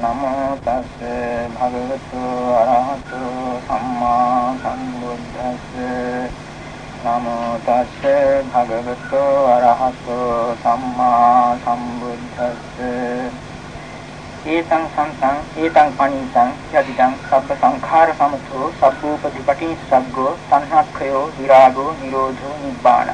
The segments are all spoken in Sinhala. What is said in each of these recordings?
නමෝ තස්ස භගවතු අරහතු සම්මා සම්බුද්දස්ස නමෝ තස්ස භගවතු අරහතු සම්මා සම්බුද්දස්ස ඒතං සම්තං ඒතං පණිතං යදිදං සබ්බ සංඛාර සමතෝ සබ්බෝපදීපටි සග්ගෝ සංහක්ඛයෝ විරාගෝ නිරෝධෝ නිබ්බාන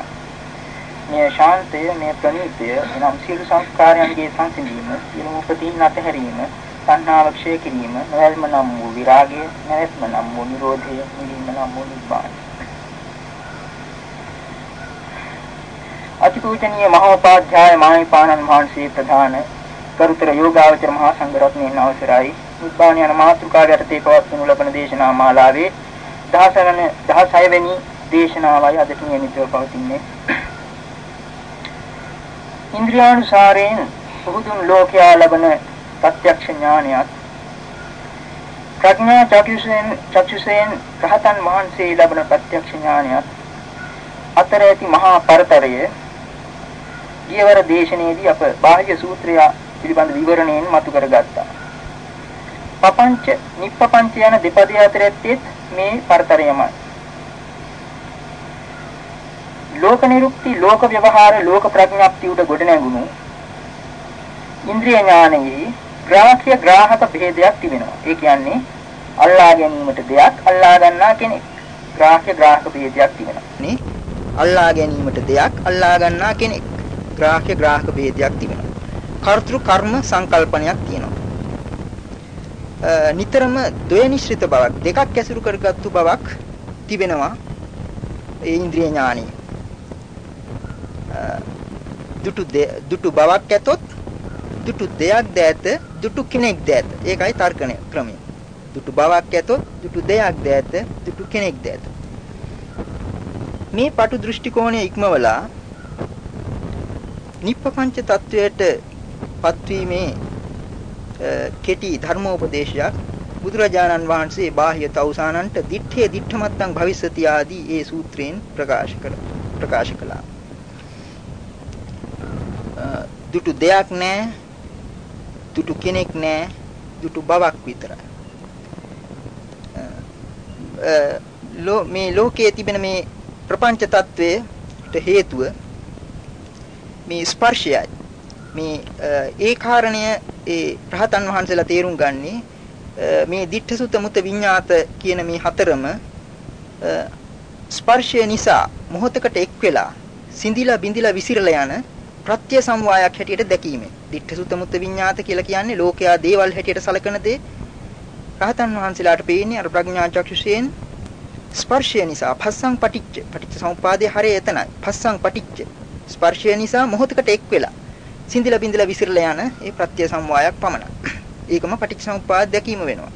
මේ ශාන්තය මේ ප්‍රණීතය එනම් සියලු සංස්කාරයන්ගේ සංසිඳීම සියලු උපදීන් අතහැරීම සංහාව ක්ෂය කිරීම නැවැල්ම නම් වූ විරාගය නැවැත්ම නම් වූ නිරෝධය නිවීම නම් වූ නිබ්බාන. අතිපූජනීය මහෝපාධ්‍යාය මාහිපාණන් වහන්සේ ප්‍රධාන කරුතර යෝගාවචර මහා සංඝරත්නයන් අවසරයි. නිබ්බාන යන මාතෘකාව යටතේ පවත්වනු ලබන දේශනා මාලාවේ 16 වෙනි 16 වෙනි දේශනාවයි අද නියමිතව පවතින්නේ. ඉන්ද්‍රියානුසාරයෙන් පුදුම් ලෝකයා ලබන ප්‍රත්‍යක්ෂ ඥානයත් ප්‍රඥා චක්ෂුසෙන් චක්ෂුසෙන් රහතන් වහන්සේ ලබන ප්‍රත්‍යක්ෂ ඥානයත් අතර ඇති මහා පරතරය ගියවර දේශනයේදී අප බාහ්‍ය සූත්‍රය පිළිබඳ විවරණයෙන් මතු කරගත්තා. පපංච, නිප්පපංච යන දෙපදේ අතර ඇත්තේ මේ පරතරයමයි. ලෝක නිරුක්ති, ලෝක ව්‍යවහාර, ලෝක ප්‍රඥාප්ති උඩ ගොඩ නැගුණු ඉන්ද්‍රිය ඥානයේ ග්‍රාහ්‍ය ග්‍රාහක භේදයක් තිබෙනවා. ඒ කියන්නේ අල්ලා ගැනීමට දෙයක් අල්ලා ගන්නා කෙනෙක්. ග්‍රාහ්‍ය ග්‍රාහක භේදයක් තිබෙනවා. නේ අල්ලා ගැනීමට දෙයක් අල්ලා ගන්නා කෙනෙක්. ග්‍රාහ්‍ය ග්‍රාහක භේදයක් තිබෙනවා. කර්තෘ කර්ම සංකල්පනයක් තියෙනවා. නිතරම ද්වේනිශ්‍රිත බවක් දෙකක් ඇසුරු කරගත්තු බවක් තිබෙනවා. ඒ ඉන්ද්‍රිය ඥානෙ. දුටු දුටු බවක් ඇතොත් දුටු දෙයක් දැත දුටු කෙනෙක් දැත. ඒකයි තර්කණය ක්‍රමය. දුටු බවක් ඇතොත් දුටු දෙයක් දැත දුටු කෙනෙක් දැත. මේ පටු දෘෂ්ටි කෝණය ඉක්මවලා නිප්පපංච තත්වයට පත්වීමේ කෙටි ධර්මෝපදේශයක් බුදුරජාණන් වහන්සේ බාහ්‍ය තවුසානන්ට දිත්තේ දිත්තමත්තං භවිස්සති ආදී ඒ සූත්‍රයෙන් ප්‍රකාශ කළ ප්‍රකාශ කළා. දුටු දෙයක් නැහැ, දුටු කෙනෙක් නැහැ, දුටු බවක් විතරයි. මේ ලෝකයේ තිබෙන මේ ප්‍රපංච తත්වයට හේතුව මේ ස්පර්ශයයි. මේ ඒ කාරණය ඒ රහතන් වහන්සේලා තේරුම් ගන්නේ මේ ditta sutta mutta විඤ්ඤාත කියන මේ හතරම ස්පර්ශය නිසා මොහොතකට එක් වෙලා සිඳිලා බිඳිලා විසිරලා යන ප්‍රත්‍ය සමவாயයක් හැටියට දැකීමෙන්. ditta sutta mutta විඤ්ඤාත කියලා කියන්නේ ලෝකයා දේවල් හැටියට සලකන දේ. රහතන් වහන්සේලාට පේන්නේ අර ප්‍රඥා චක්ෂුෂයෙන් ස්පර්ශය නිසා පස්සං පටිච්ච. පටිච්ච සමුපාදයේ හරය එතනයි. පස්සං පටිච්ච. ස්පර්ශය නිසා මොහොතකට එක් වෙලා සිඳිලා බිඳිලා විසිරලා යන ඒ ප්‍රත්‍ය සම්වායක් පමණයි. ඒකම පටිච්චසමුප්පාද දැකීම වෙනවා.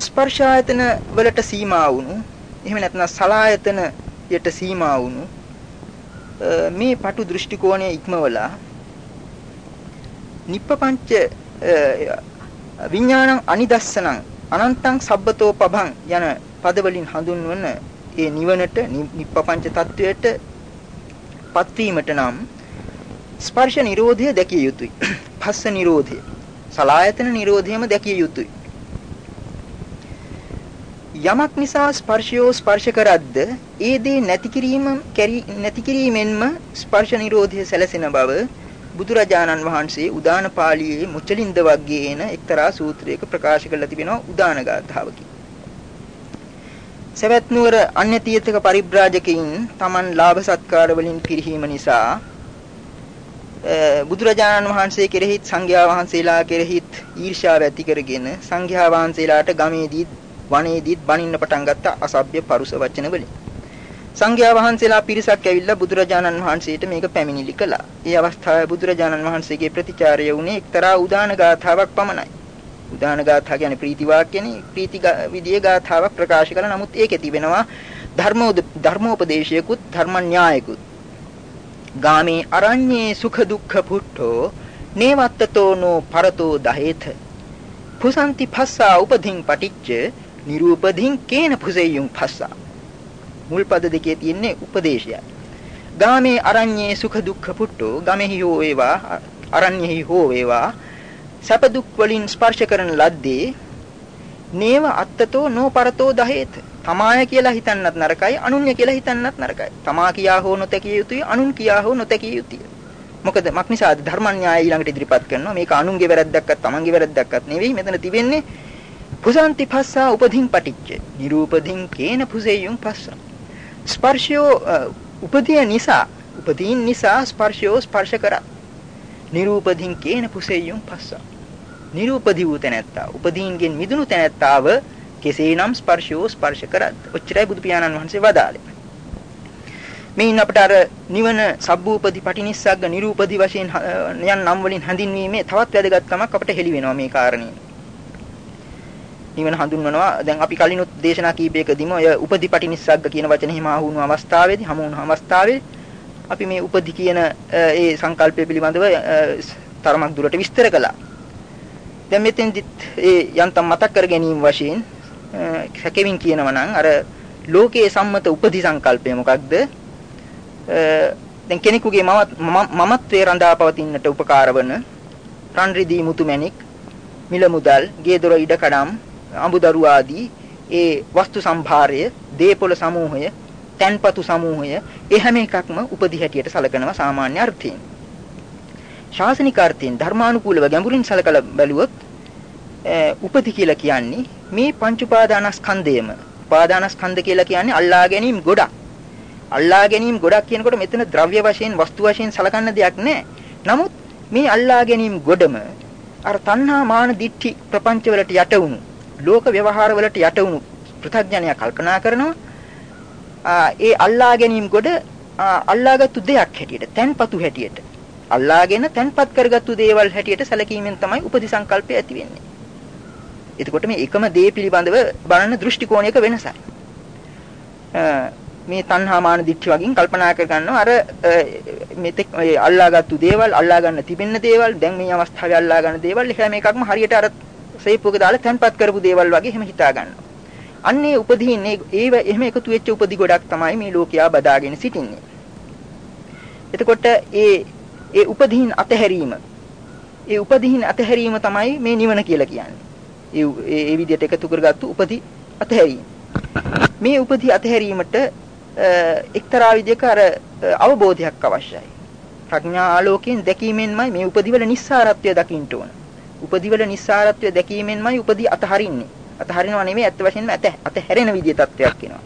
ස්පර්ශ ආයතන වලට සීමා වුණු එහෙම නැත්නම් සලායතන යට සීමා වුණු මේ පටු දෘෂ්ටි කෝණය ඉක්මවලා නිප්පපංච විඥානං අනිදස්සනං අනන්තං සබ්බතෝ පබං යන පදවලින් හඳුන්වන ඒ නිවනට නිප්පපංච තත්වයට පත්වීමට නම් ස්පර්ශ නිරෝධය දැකිය යුතුයි. පස්ස නිරෝධය. සලායතන නිරෝධයම දැකිය යුතුයි. යමක් නිසා ස්පර්ශයෝ ස්පර්ශ කරද්ද ඒ දේ නැති කිරීම නැති කිරීමෙන්ම ස්පර්ශ නිරෝධය සැලසෙන බව බුදුරජාණන් වහන්සේ උදාන පාළියේ මුචලින්ද වග්ගයේන එක්තරා සූත්‍රයක ප්‍රකාශ කරලා තිබෙනවා උදාන ගාථාවකි. සවැත් නුවර අන්‍ය තීර්ථක පරිබ්‍රාජකයින් Taman ලාභ සත්කාර වලින් පිරිහීම නිසා බුදුරජාණන් වහන්සේ කෙරෙහිත් සංඝයා වහන්සේලා කෙරෙහිත් ඊර්ෂ්‍යාව ඇති කරගෙන සංඝයා වහන්සේලාට ගමේදීත් වනේදීත් බනින්න පටන් ගත්ත අසභ්‍ය පරුස වචන වලින් සංඝයා වහන්සේලා පිරිසක් ඇවිල්ලා බුදුරජාණන් වහන්සේට මේක පැමිණිලි කළා. ඒ අවස්ථාවේ බුදුරජාණන් වහන්සේගේ ප්‍රතිචාරය වුණේ එක්තරා උදාන ගාථාවක් පමණයි. උදාන ගාථා කියන්නේ ප්‍රීති වාක්‍යනේ ප්‍රීති විදියේ ගාථාවක් ප්‍රකාශ කළා. නමුත් ඒකේ තිබෙනවා ධර්මෝ ධර්මෝපදේශයකුත් ධර්මඥායකුත්. ගාමේ අරඤ්ඤේ සුඛ දුක්ඛ පුට්ඨෝ නේවත්තතෝ නෝ පරතෝ දහේත. පුසන්ති පස්සා උපධින් පටිච්ච නිරූපධින් කේන පුසෙය්‍යුම් පස්සා. මුල් පද දෙකේ තියෙන්නේ උපදේශයයි. ගාමේ අරඤ්ඤේ සුඛ දුක්ඛ පුට්ටෝ ගමෙහි හෝ වේවා අරඤ්ඤෙහි හෝ වේවා සැප දුක් වලින් ස්පර්ශ කරන ලද්දේ නේව අත්තතෝ නොපරතෝ දහේත. තමාය කියලා හිතන්නත් නරකයි අනුන්‍ය කියලා හිතන්නත් නරකයි. තමා කියා හෝ නොතකිය යුතුයි අනුන් කියා හෝ නොතකිය යුතුය. මොකද මක්නිසාද ධර්මඥාය ඊළඟට ඉදිරිපත් කරනවා? මේක අනුන්ගේ වැරද්දක්වත් තමන්ගේ වැරද්දක්වත් නෙවෙයි. මෙතන තිබෙන්නේ පුසන්ති පස්සා උපධින් පටිච්ච. නිරූපධින් කේන පුසෙයුම් පස්සා. ස්පර්ශයෝ උපදිය නිසා උපදීන් නිසා ස්පර්ශයෝ ස්පර්ශ කරා. නිරූපධින් කේන පුසෙයුම් පස්සා. නිරූපදී වූ තැනැත්තා උපදීන්ගෙන් මිදුණු තැනැත්තාව කෙසේනම් ස්පර්ශයෝ ස්පර්ශ කරත්. ඔච්චරයි බුදු පියාණන් වහන්සේ වදාළේ. මේන් අපට අර නිවන සබ්බූපදී පටිනිස්සග්ග නිරූපදී වශයෙන් යන් නම් වලින් හඳින්වීමේ තවත් වැදගත්කමක් අපට හෙළි වෙනවා මේ කාරණේ. නිවන හඳුන්වනවා දැන් අපි කලිනුත් දේශනා කීපයකදීම ඔය උපදීපටි නිස්සග්ග කියන වචනේ හිම ආහුණු අවස්ථාවේදී හමු වුණු අවස්ථාවේ අපි මේ උපදි කියන ඒ සංකල්පය පිළිබඳව තරමක් දුරට විස්තර කළා. දැන් මෙතෙන්දිත් ඒ යන්තම් මතක් කර ගැනීම වශයෙන් සැකෙමින් කියනවා නම් අර ලෝකයේ සම්මත උපදි සංකල්පය මොකක්ද? දැන් කෙනෙකුගේ මමත්වයේ රඳා පවතින්නට උපකාර වන රන් රිදී මුතුමැණික් මිල මුදල්, ගේ දොර ඉඩකඩම් අඹදරු ආදී ඒ වස්තු සම්භාරය, දීපොළ සමූහය, තැන්පතු සමූහය ඒ හැම එකක්ම උපදි හැටියට සලකනවා සාමාන්‍ය අර්ථයෙන්. ශාසනික අර්ථයෙන් ධර්මානුකූලව ගැඹුරින් සලකලා බැලුවොත් උපදි කියලා කියන්නේ මේ පංච උපාදානස්කන්ධයම. උපාදානස්කන්ධ කියලා කියන්නේ අල්ලා ගැනීම ගොඩක්. අල්ලා ගැනීම ගොඩක් කියනකොට මෙතන ද්‍රව්‍ය වශයෙන් වස්තු වශයෙන් සලකන්න දෙයක් නැහැ. නමුත් මේ අල්ලා ගැනීම ගොඩම අර තණ්හා මාන දිට්ඨි ප්‍රපංච වලට යට වුණු ලෝක ව්‍යවහාර වලට යට වුණු පෘථග්ජනයා කල්පනා කරනවා ඒ අල්ලා ගැනීම කොට අල්ලාගත්තු දෙයක් හැටියට තැන්පතු හැටියට අල්ලාගෙන තැන්පත් කරගත්තු දේවල් හැටියට සැලකීමෙන් තමයි උපදි සංකල්පය ඇති වෙන්නේ. එතකොට මේ එකම දේ පිළිබඳව බලන දෘෂ්ටි කෝණයක වෙනසයි. මේ තණ්හා මාන දිට්ඨි වගේ කල්පනා කර ගන්නවා අර මෙතෙක් අල්ලාගත්තු දේවල් අල්ලා ගන්න තිබෙන්න දේවල් දැන් මේ අවස්ථාවේ අල්ලා ගන්න දේවල් හැම එකක්ම හරියට අර සේප්පුවක දාලා තැන්පත් කරපු දේවල් වගේ එහෙම හිතා ගන්නවා. අන්නේ උපදීන්නේ ඒව එහෙම එකතු වෙච්ච උපදි ගොඩක් තමයි මේ ලෝකයා බදාගෙන සිටින්නේ. එතකොට ඒ ඒ උපදීන් අතහැරීම ඒ උපදීන් අතහැරීම තමයි මේ නිවන කියලා කියන්නේ. ඒ ඒ විදිහට එකතු කරගත්තු උපදි අතහැරීම. මේ උපදි අතහැරීමට එක්තරා විදිහක අර අවබෝධයක් අවශ්‍යයි. ප්‍රඥා ආලෝකයෙන් දැකීමෙන්මයි මේ උපදිවල නිස්සාරත්වය දකින්න ඕන. උපදිවල නිස්සාරත්වය දැකීමෙන්මයි උපදී අතහරින්නේ. අතහරිනව නෙමෙයි ඇත්ත වශයෙන්ම ඇත අතහැරෙන විදිය තත්වයක් එනවා.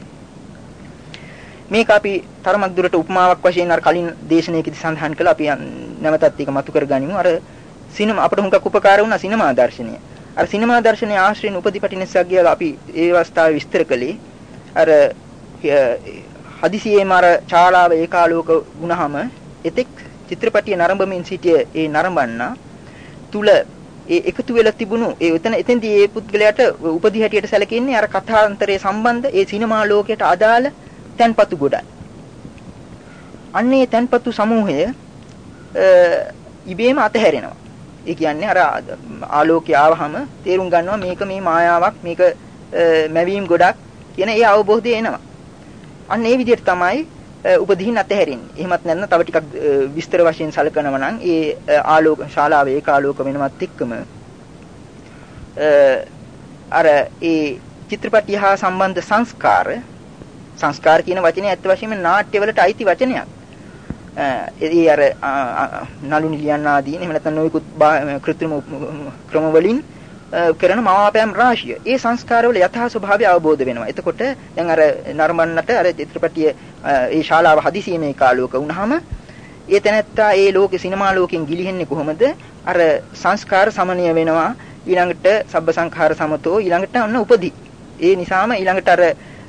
මේක අපි තරමක් දුරට උපමාවක් වශයෙන් අර කලින් දේශනාවකදී සඳහන් කළා අපි නැවතත් ඒක මතු කරගනිමු. අර සිනමා අපට හුඟක් උපකාර වුණා සිනමා දර්ශනය. අර සිනමා දර්ශනයේ ආශ්‍රයෙන් උපදිපටිනස්සක් කියලා අපි ඒ අවස්ථාවේ විස්තර කළේ අර හදිසියේම අර ශාලාව ඒකාලෝක වුණාම එතෙක් චිත්‍රපටිය නරඹමින් සිටිය ඒ නරඹන්නා තුල ඒ එකතු වෙලා තිබුණු ඒ එතන එතෙන්දී ඒ පුද්ගලයාට උපදි හැටියට සැලකෙන්නේ අර කථාන්තරයේ සම්බන්ධ ඒ සිනමා ලෝකයට අදාළ තැන්පතු ගොඩයි. අන්නේ තැන්පතු සමූහය ඉබේම අතහැරෙනවා. ඒ කියන්නේ අර ආලෝකය ආවහම තේරුම් ගන්නවා මේක මේ මායාවක් මේක මැවීම් ගොඩක් කියන ඒ අවබෝධය එනවා. අන්න ඒ විදිහට තමයි උපදීන් අතහැරෙන්නේ. එහෙමත් නැත්නම් තව ටිකක් විස්තර වශයෙන් සලකනවා නම් ඒ ආලෝක ශාලාවේ ඒකාලෝක වෙනවත් එක්කම අර ඒ චිත්‍රපටිය හා සම්බන්ධ සංස්කාර සංස්කාර කියන වචනේ ඇත්ත වශයෙන්ම නාට්‍යවලට අයිති වචනයක්. ඒ අර නලු නිලියන් ආදී එහෙම නැත්නම් නොයෙකුත් කෘත්‍රිම ක්‍රම වලින් කරන මවාපෑම් රාශිය. ඒ සංස්කාරවල යථා ස්වභාවය අවබෝධ වෙනවා. එතකොට දැන් අර නරඹන්නට අර චිත්‍රපටිය ඒ ශාලාව හදිසියෙම කාලෝක වුණාම ඒ තැනැත්තා ඒ ලෝකේ සිනමා ලෝකෙන් ගිලිහෙන්නේ කොහොමද? අර සංස්කාර සමනය වෙනවා. ඊළඟට සබ්බ සංඛාර සමතෝ ඊළඟට ඔන්න උපදි. ඒ නිසාම ඊළඟට අර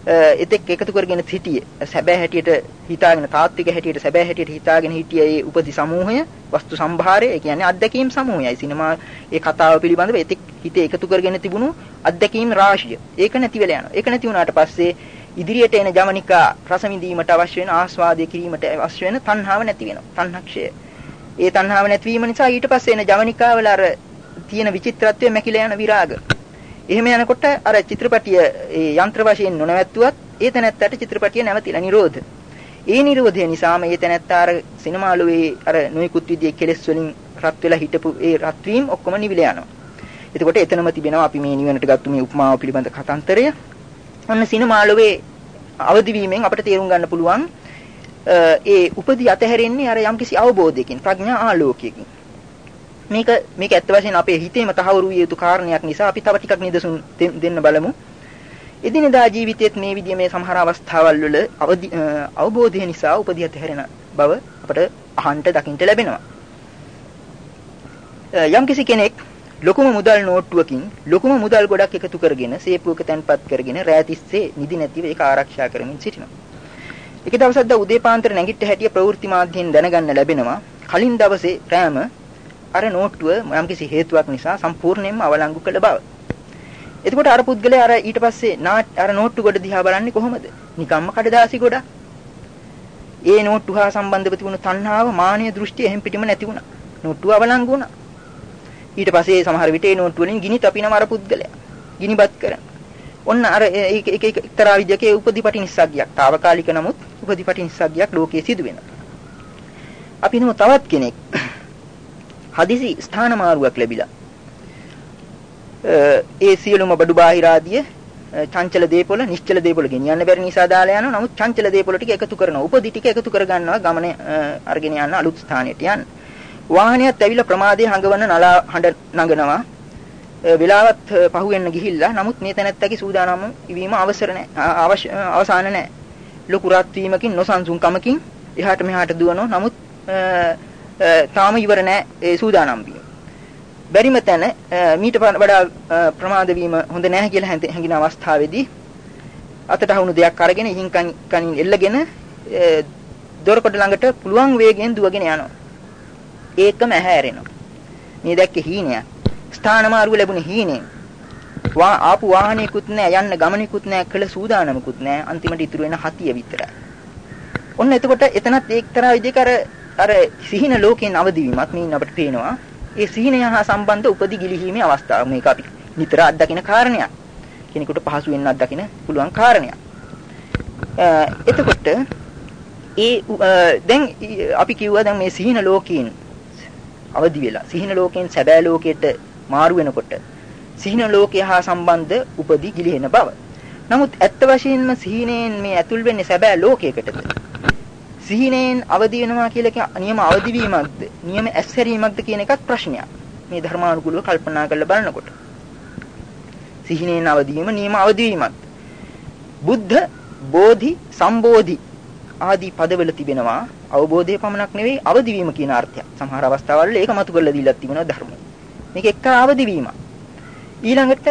එතෙක් එකතු කරගෙන සිටියේ. සැබෑ හැටියට හිතාගෙන තාත්වික හැටියට සැබෑ හැටියට හිතාගෙන හිටියේ ඒ උපදි සමූහය වස්තු සම්භාරය ඒ කියන්නේ අත්දැකීම් සමූහයයි. සිනමා ඒ කතාව පිළිබඳව එතෙක් හිතේ එකතු කරගෙන තිබුණු අත්දැකීම් රාශිය. ඒක නැති වෙලා යනවා. ඒක නැති වුණාට පස්සේ ඉදිරියට එන ජවනිකා රස විඳීමට අවශ්‍ය වෙන ආස්වාදය කිරීමට අවශ්‍ය වෙන තණ්හාව නැති වෙනවා. තණ්හක්ෂය. ඒ තණ්හාව නැතිවීම නිසා ඊට පස්සේ එන ජවනිකාවල අර තියෙන විචිත්‍රත්වය මැකිලා යන විරාග. එහෙම යනකොට අර චිත්‍රපටිය ඒ යන්ත්‍ර වශයෙන් නොනවත්තුවත් ඒ තැනැත්තට චිත්‍රපටිය නැවතිලා නිරෝධ. ඒ නිරෝධය නිසා මේ තැනැත්තා අර සිනමාලුවේ අර නොයිකුත් විදිහේ කෙලෙස් වලින් රත් වෙලා හිටපු ඒ රත් වීම ඔක්කොම නිවිල යනවා. එතකොට එතනම තිබෙනවා අපි මේ නිවනට ගත්ත මේ උපමාව පිළිබඳ කතන්තරය. ඔන්න සිනමාලුවේ අවදි වීමෙන් අපිට තේරුම් ගන්න පුළුවන් ඒ උපදී අතහැරෙන්නේ අර යම්කිසි අවබෝධයකින් ප්‍රඥා ආලෝකයකින්. මේක මේක ඇත්ත වශයෙන් අපේ හිතේම තහවුරු විය යුතු කාරණයක් නිසා අපි තව ටිකක් නිදසුන් දෙන්න බලමු. එදිනෙදා ජීවිතයේත් මේ විදිහේ මේ සමහර අවස්ථාවල් වල අවබෝධය නිසා උපදී අතහැරෙන බව අපට අහන්න දකින්න ලැබෙනවා. යම්කිසි කෙනෙක් ලොකුම මුදල් නෝට්ටුවකින් ලොකුම මුදල් ගොඩක් එකතු කරගෙන සේපුවක තැන්පත් කරගෙන රැතිස්සේ නිදි නැතිව ඒක ආරක්ෂා කරමින් සිටිනවා. එක දවසක් ද උදේ පාන්දර නැගිට හැටිය ප්‍රවෘත්ති මාධ්‍යයෙන් දැනගන්න ලැබෙනවා කලින් දවසේ රෑම අර නෝට්ටුව යම්කිසි හේතුවක් නිසා සම්පූර්ණයෙන්ම අවලංගු කළ බව. එතකොට අර පුද්ගලයා අර ඊට පස්සේ අර නෝට්ටු ගොඩ දිහා බලන්නේ කොහොමද? නිකම්ම කඩදාසි ගොඩ. ඒ නෝට්ටු හා සම්බන්ධව තිබුණු තණ්හාව, මානීය දෘෂ්ටි එහෙම් පිටිම නැති වුණා. නෝට්ටුව අවලංගු වුණා. ඊට පස්සේ සමහර විට ඒ නෝට්ටු වලින් ගිනි තපිනම අර පුද්ගලයා. ගිනිපත් කරන. ඔන්න අර ඒක එක එක්තරා විදියක උපදීපටි නිස්සග්ගයක්. తాවකාලික නමුත් උපදීපටි නිස්සග්ගයක් ලෝකයේ සිදු වෙනවා. අපි හිතමු තවත් කෙනෙක් හදිසි ස්ථාන මාරුවක් ලැබිලා ඒ සියලුම බඩු බාහිර ආදිය චංචල දේපොළ නිශ්චල දේපොළ ගෙනියන්න බැරි නිසා දාලා යනවා. නමුත් චංචල දේපොළ ටික එකතු කරනවා. උපදි ටික එකතු කර ගන්නවා ගමන අරගෙන යන අලුත් ස්ථානයට යන්න. වාහනයත් ඇවිල්ලා ප්‍රමාදයේ හඟවන නලා හඬ නගනවා. වෙලාවත් පහුවෙන්න ගිහිල්ලා නමුත් මේ තැනැත්තගේ සූදානම වීම අවසර නැහැ. අවසාන නැහැ. ලොකු රත් වීමකින් නොසන්සුන්කමකින් එහාට මෙහාට දුවනවා. නමුත් තාම ඉවර නැහැ ඒ සූදානම් වීම. බැරිම තැන මීට වඩා ප්‍රමාද වීම හොඳ නැහැ කියලා හැඟින අවස්ථාවේදී අතට වුණු දෙයක් අරගෙන ඉහින් කනින් එල්ලගෙන දොරකඩ ළඟට පුළුවන් වේගයෙන් දුවගෙන යනවා. ඒකම ඇහැරෙනවා. මේ දැක්කේ හීනයක්. ස්ථාන මාරුව ලැබුණේ හීනෙන්. වා ආපු වාහනයකුත් නැහැ යන්න ගමනකුත් නැහැ කළ සූදානමකුත් නැහැ අන්තිමට ඉතුරු වෙන හතිය විතරයි. ඔන්න එතකොට එතනත් එක්තරා විදිහක අර අර සිහින ලෝකයෙන් අවදිවීමක් මේ අපිට පේනවා. ඒ සිහිනය හා සම්බන්ධ උපදි ගිලිහීමේ අවස්ථාව මේක අපි නිතර අත්දකින කාරණයක්. කෙනෙකුට පහසු වෙන්න අත්දකින පුළුවන් කාරණයක්. එතකොට ඒ දැන් අපි කිව්වා දැන් මේ සිහින ලෝකයෙන් අවදි වෙලා සිහින ලෝකයෙන් සැබෑ ලෝකයට මාරු වෙනකොට සිහින ලෝකය හා සම්බන්ධ උපදි ගිලිහෙන බව. නමුත් ඇත්ත වශයෙන්ම සිහිනෙන් මේ ඇතුල් වෙන්නේ සැබෑ ලෝකයකටද? සිහිනෙන් අවදි වෙනවා කියලා නියම අවදි වීමක්ද නියම ඇස්සරීමක්ද කියන එකත් ප්‍රශ්නයක්. මේ ධර්මානුකූලව කල්පනා කරලා බලනකොට. සිහිනෙන් අවදි වීම නියම අවදි වීමක්ද? බුද්ධ, බෝධි, සම්බෝධි ආදී පදවල තිබෙනවා අවබෝධය පමණක් නෙවෙයි අවදි වීම කියන අර්ථය. සමහර අවස්ථාවල ඒක මතු කරලා දීලා තිබෙනවා ධර්මයේ. මේක එක්තරා අවදි වීමක්. ඊළඟට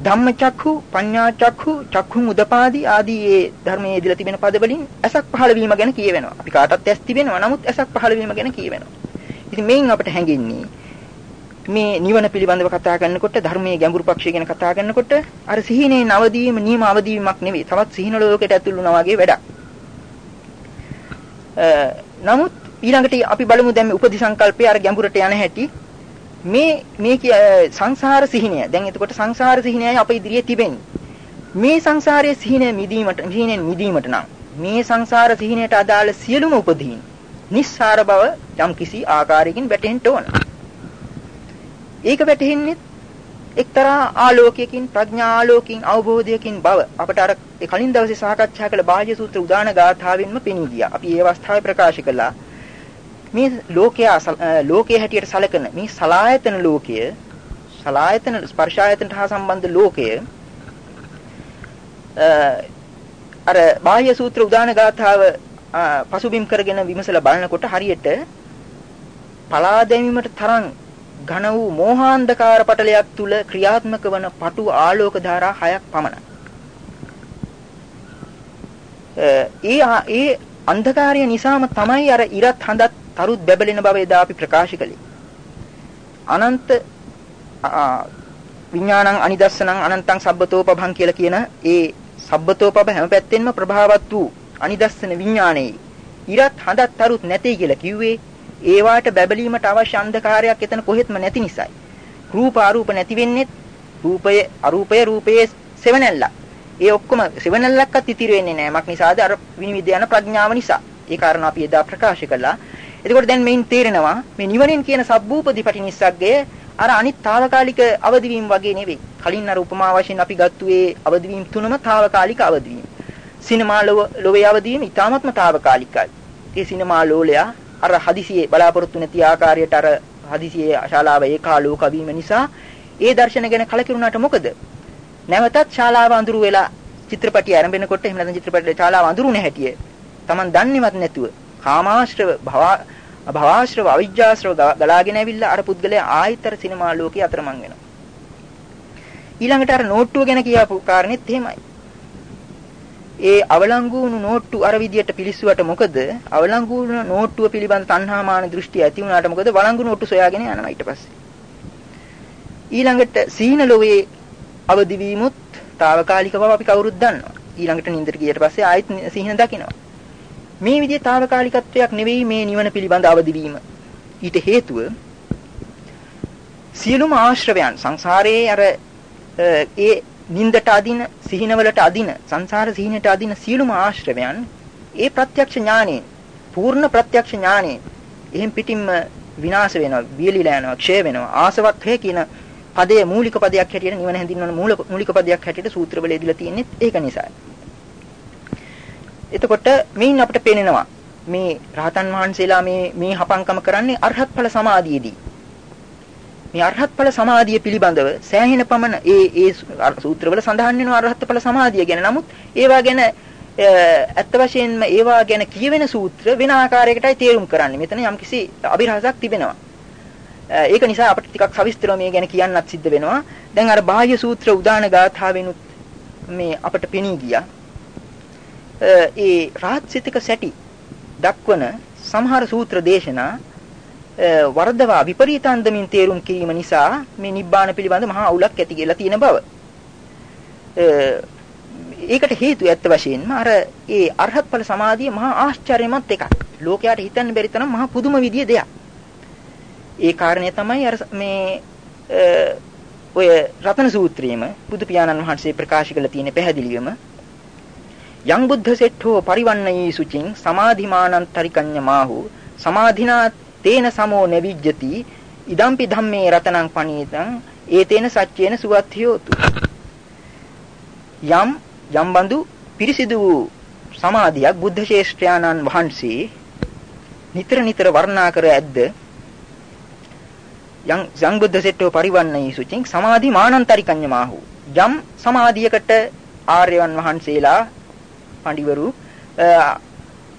ධම්මචක්ඛු පඤ්ඤාචක්ඛු චක්ඛුං උදපාදි ආදී ඒ ධර්මයේ ඉදලා තිබෙන පද වලින් ඇසක් පහළ වීම ගැන කියවෙනවා. අපි කාටත් ඇස් තිබෙනවා. නමුත් ඇසක් පහළ වීම ගැන කියවෙනවා. ඉතින් මේන් අපිට හැඟෙන්නේ මේ නිවන පිළිබඳව කතා කරනකොට ධර්මයේ ගැඹුරු පක්ෂය ගැන කතා කරනකොට අර සිහිනේ නවදීම නියම අවදීමක් නෙවෙයි. තවත් සිහින ලෝකයට ඇතුළු වුණා වගේ වැඩක්. නමුත් ඊළඟට අපි බලමු දැන් මේ උපදි සංකල්පය අර ගැඹුරට යන හැටි මේ මේ සංසාර සිහිනය. දැන් එතකොට සංසාර සිහිනයයි අපේ ඉදිරියේ තිබෙන්නේ. මේ සංසාරයේ සිහිනය මිදීමට සිහිනෙන් මිදීමට නම් මේ සංසාර සිහිනයට අදාළ සියලුම උපදීන් නිස්සාර බව යම් කිසි ආකාරයකින් වැටහෙන්න ඕන. ඒක වැටහෙන්නේ එක්තරා ආලෝකයකින් ප්‍රඥා ආලෝකකින් අවබෝධයකින් බව. අපට අර කලින් දවසේ සාකච්ඡා කළ බාහ්‍ය සූත්‍ර උදාන ගාථාවෙන්ම පෙනී ගියා. අපි ඒ අවස්ථාවේ ප්‍රකාශ කළා මේ ලෝකයා ලෝකයේ හැටියට සැලකෙන මේ සලායතන ලෝකය සලායතන ස්පර්ශායතනට හා සම්බන්ධ ලෝකය අර බාහ්‍ය සූත්‍ර උදාන ගාථාව පසුබිම් කරගෙන විමසලා බලනකොට හරියට පලා දැමීමට තරම් ඝන වූ මෝහාන්ධකාර පටලයක් තුල ක්‍රියාත්මක වන පටු ආලෝක ධාරා හයක් පමණයි. ඒ ඒ අන්ධකාරය නිසාම තමයි අර ඉරත් හඳත් තරුත් බැබලෙන බව එදා අපි ප්‍රකාශ කළේ. අනන්ත විඥානං අනිදස්සනං අනන්තං සබ්බතෝපභං කියලා කියන ඒ සබ්බතෝපභ හැම පැත්තෙන්ම ප්‍රභාවත් වූ අනිදස්සන විඥානයේ ඉරත් හඳත් තරුත් නැtei කියලා කිව්වේ ඒවාට බැබලීමට අවශ්‍ය අන්ධකාරයක් එතන කොහෙත්ම නැති නිසායි. රූප අරූප නැති වෙන්නේ රූපය අරූපය රූපයේ සෙවණැල්ල. ඒ ඔක්කොම සෙවණැල්ලක්වත් ඉතිරි වෙන්නේ නැහැ. මක් නිසාද? අර විනිවිද යන ප්‍රඥාව නිසා. ඒ කාරණා අපි එදා ප්‍රකාශ කළා. එතකොට දැන් මේන් තේරෙනවා මේ නිවනෙන් කියන සබ්බූපදීපටි නිස්සග්ගය අර අනිත් తాවකාලික අවදිවීම වගේ නෙවෙයි. කලින් අර උපමා වශයෙන් අපි ගත්තු ඒ අවදිවීම තුනම తాවකාලික අවදිවීම. සිනමා ලෝවේ අවදිවීම ඊටාත්ම తాවකාලිකයි. ඒ සිනමා ලෝලයා අර හදිසියේ බලාපොරොත්තු නැති ආකාරයට අර හදිසියේ ශාලාව ඒකාලෝක වීම නිසා ඒ දර්ශන ගැන කලකිරුණාට මොකද? නැවතත් ශාලාව අඳුරු වෙලා චිත්‍රපටිය ආරම්භනකොට එහෙම නැත්නම් චිත්‍රපටියේ ශාලාව අඳුරුනේ හැටියේ Taman දන්නේවත් නැතුව කාමාශ්‍රව භවාශ්‍රව අවිජ්ජාශ්‍රව ගලාගෙන ඇවිල්ලා අර පුද්ගලයා ආයතර සිනමා ලෝකේ අතරමං වෙනවා. ඊළඟට අර නෝට්ටුව ගැන කියපු කාරණෙත් එහෙමයි. ඒ අවලංගු වුණු නෝට්ටු අර විදියට පිලිස්සුවට මොකද අවලංගු වුණු නෝට්ටුව පිළිබඳ තණ්හාමාන දෘෂ්ටි ඇති වුණාට මොකද වළංගු නෝට්ටු සොයාගෙන යනවා ඊට පස්සේ ඊළඟට සීන ලෝවේ අවදි වීමුත් తాවකාලික බව අපි කවුරුත් දන්නවා. ඊළඟට නින්දට ගියට පස්සේ ආයෙත් සිහින දකිනවා. මේ විදිහේ తాවකාලිකත්වයක් නෙවෙයි මේ නිවන පිළිබඳ අවදි වීම. ඊට හේතුව සියලුම ආශ්‍රවයන් සංසාරයේ අර ඒ නින්දට අදින සිහිනවලට අදින සංසාර සිහිනට අදින සියලුම ආශ්‍රවයන් ඒ ප්‍රත්‍යක්ෂ ඥානෙන් පූර්ණ ප්‍රත්‍යක්ෂ ඥානෙන් එහෙන් පිටින්ම විනාශ වෙනවා වියලිලා යනවා ක්ෂය වෙනවා ආසවත්හය කියන පදයේ මූලික පදයක් හැටියට නිවන හැඳින්වන මූලික පදයක් හැටියට සූත්‍රවල ඉදලා තියෙන්නේ ඒක නිසායි. එතකොට මේන් අපිට පේනෙනවා මේ රහතන් වහන්සේලා මේ මේ හපංකම කරන්නේ අරහත් ඵල සමාධියේදී. මේ අරහත් ඵල සමාධිය පිළිබඳව සෑහෙන පමණ ඒ ඒ සූත්‍රවල සඳහන් වෙනවා අරහත් ඵල සමාධිය ගැන. නමුත් ඒවා ගැන ඇත්ත වශයෙන්ම ඒවා ගැන කියවෙන සූත්‍ර වෙන ආකාරයකටයි තේරුම් කරන්නේ. මෙතන යම්කිසි අභිරහසක් තිබෙනවා. ඒක නිසා අපිට ටිකක් සවිස්තරව මේ ගැන කියන්නත් සිද්ධ වෙනවා. දැන් අර බාහ්‍ය සූත්‍ර උදාන ගාථාවෙනුත් මේ අපිට පෙනී ගියා. ඒ රාජසිතික සැටි දක්වන සමහර සූත්‍ර දේශනා වර්ධවා විපරීත අන්දමින් තේරුම් කිරීම නිසා මේ නිබ්බාන පිළිබඳ මහා අවුලක් ඇති කියලා තියෙන බව. ඒකට හේතුව ඇත්ත වශයෙන්ම අර ඒ අරහත් ඵල සමාධිය මහා ආශ්චර්යමත් එකක්. ලෝකයට හිතන්න බැරි තරම් මහා පුදුම විදිය දෙයක්. ඒ කාරණය තමයි අර මේ ඔය රතන සූත්‍රයේම බුදු පියාණන් වහන්සේ ප්‍රකාශ කළ තියෙන පැහැදිලිවම යං බුද්ධ සෙට්ඨෝ පරිවන්නයි සුචින් සමාධිමානන්තරිකඤ්ඤ මාහු සමාධිනා තේන සමෝ නවිජ්ජති ඉදම්පි ධම්මේ රතනං පණීතං ඒතේන සච්චේන සුවත්ථියෝතු. යම් යම් බඳු පිරිසිදු වූ සමාධියක් බුද්ධ ශේෂ්ඨයාණන් වහන්සේ නිතර නිතර වර්ණනා කර ඇද්ද යම් සංබුද්ධ සෙට්ටෝ පරිවන්නයි සුචින් සමාධි මානන්තරිකඤ්ඤමාහු යම් සමාධියකට ආර්යවන් වහන්සේලා පඬිවරු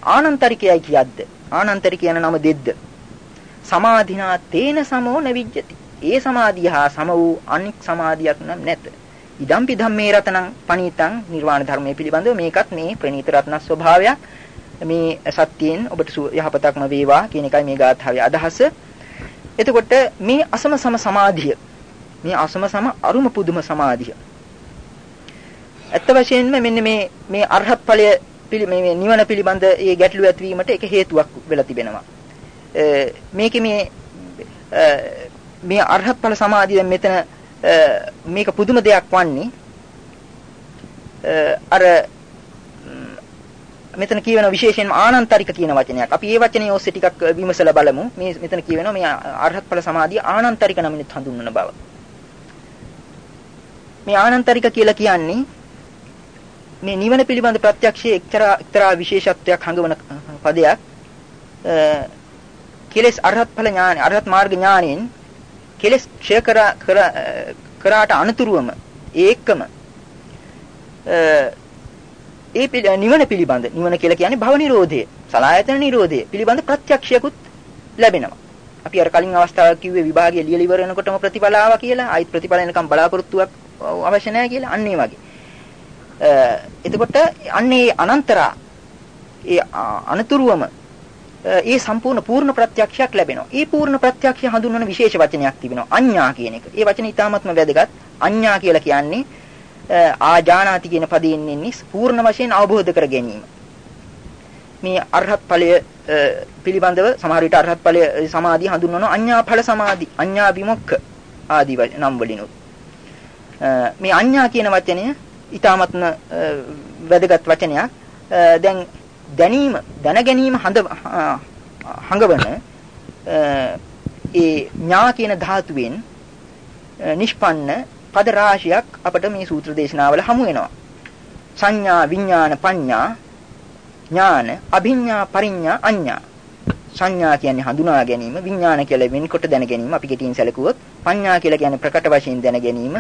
ආනන්තරිකයයි කියද්ද ආනන්තරික කියන නම දෙද්ද සමාධිනා තේන සමෝ නවිජ්ජති. ඒ සමාධිය හා සම වූ අනික් සමාධියක් නම් නැත. ඉදම්පි ධම්මේ රතනං පණීතං නිර්වාණ ධර්මයේ පිළිබඳව මේකත් මේ ප්‍රණීත රත්න ස්වභාවයක්. මේ සත්‍යයෙන් ඔබට යහපතක්ම වේවා කියන එකයි මේ ගාථාවේ අදහස. එතකොට මේ අසම සම සමාධිය මේ අසම සම අරුම පුදුම සමාධිය. ඇත්ත වශයෙන්ම මෙන්න මේ මේ අරහත් ඵලය මේ නිවන පිළිබඳ ඒ ගැටලු ඇතිවීමට එක හේතුවක් වෙලා තිබෙනවා. මේකේ මේ මේ අරහත් ඵල සමාධිය දැන් මෙතන මේක පුදුම දෙයක් වන්නේ අර මෙතන කියවෙන විශේෂයෙන්ම ආනන්තරික කියන වචනයක්. අපි මේ වචනේ ඔස්සේ ටිකක් විමසලා බලමු. මේ මෙතන කියවෙනවා මේ අරහත් ඵල සමාධිය ආනන්තරික නමින් හඳුන්වන බව. මේ ආනන්තරික කියලා කියන්නේ මේ නිවන පිළිබඳ ප්‍රත්‍යක්ෂයේ එක්තරා එක්තරා විශේෂත්වයක් හඟවන පදයක්. කෙලෙස් අරහත් ඵල ඥාන අරහත් මාර්ග ඥානෙන් කෙලෙස් ක්ෂය කර කරාට අනතුරුවම ඒකම ඒ නිවන පිළිබඳ නිවන කියලා කියන්නේ භව නිරෝධය සලායතන නිරෝධය පිළිබඳ ප්‍රත්‍යක්ෂයකුත් ලැබෙනවා. අපි අර කලින් අවස්ථාවක කිව්වේ විභාගය ලියලා ඉවර වෙනකොටම ප්‍රතිඵල ආවා කියලා ආයිත් ප්‍රතිඵල එනකම් බලාපොරොත්තුවක් අවශ්‍ය නැහැ කියලා අන්න ඒ වගේ. එතකොට අන්නේ අනන්තරා ඒ අනතුරුවම ඒ සම්පූර්ණ පූර්ණ ප්‍රත්‍යක්ෂයක් ලැබෙනවා. ඒ පූර්ණ ප්‍රත්‍යක්ෂය හඳුන්වන විශේෂ වචනයක් තිබෙනවා. අඤ්ඤා කියන එක. ඒ වචනේ ඊටාත්ම වැදගත්. අඤ්ඤා කියලා කියන්නේ ආජානාති කියන පදයෙන් එන්නේ පූර්ණ වශයෙන් අවබෝධ කර ගැනීම. මේ අරහත් ඵලය පිළිබඳව සමහර විට අරහත් ඵලය සමාධිය හඳුන්වනවා අඤ්ඤා ඵල සමාධි, අඤ්ඤා විමුක්ඛ ආදී නම් වලිනුත්. මේ අඤ්ඤා කියන වචනය ඊ타මත්ම වැදගත් වචනයක්. දැන් දැනීම දැන ගැනීම හඳ හඟවන ඒ ඥා කියන ධාතුවෙන් නිෂ්පන්න පද රාශියක් අපට මේ සූත්‍ර දේශනාවල හමු වෙනවා. සංඥා විඥාන පඤ්ඤා ඥාන අභිඥා පරිඥා අඤ්ඤා. සංඥා කියන්නේ හඳුනා ගැනීම විඥාන කියලා වෙන්කොට දැන ගැනීම අපි කෙටියෙන් සැලකුවොත් පඤ්ඤා කියලා කියන්නේ ප්‍රකට වශයෙන් දැන ගැනීම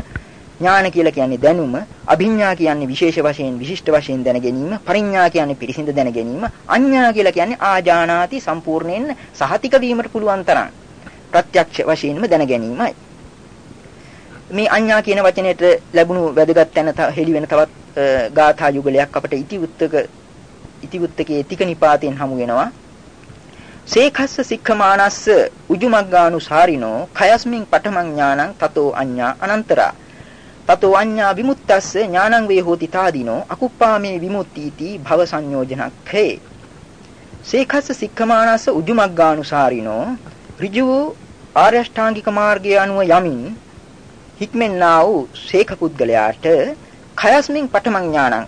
ඥාන කියලා කියන්නේ දැනුම අභිඥා කියන්නේ විශේෂ වශයෙන් විශිෂ්ට වශයෙන් දැන ගැනීම පරිඥා කියන්නේ පිරිසිඳ දැන ගැනීම අඤ්ඤා කියලා කියන්නේ ආජානාති සම්පූර්ණයෙන් සහතික වීමට පුළුවන් තරම්. ප්‍රත්‍යක්ෂ වශයෙන්ම දැන ගැනීමයි. මේ අඤ්ඤා කියන වචනයට ලැබුණු වැදගත් තැන හෙළි වෙන තවත් ගාථා යුගලයක් අපට ඉතිවුත්තක ඉතිවුත්තකේ තික නිපාතෙන් හමු වෙනවා. සේඛස්ස සික්ඛමානස්ස උජුමග්ගානුසාරිනෝ khයස්මින් පඨමං ඥානං තතෝ අඤ්ඤා අනන්තරා තතෝ අඤ්ඤා විමුක්තස්ස ඥානං වේ හෝති තාදීනෝ අකුප්පාමේ විමුක්තිති භව සංයෝජනක්ඛේ සේඛස්ස සික්ඛමානස්ස උජුමග්ගානුසාරිනෝ ඍජු ආර්ය අෂ්ටාංගික මාර්ගය අනුව යමින් හික්මෙන්නා වූ සේඛ පුද්ගලයාට khයස්මින් පඨමං ඥානං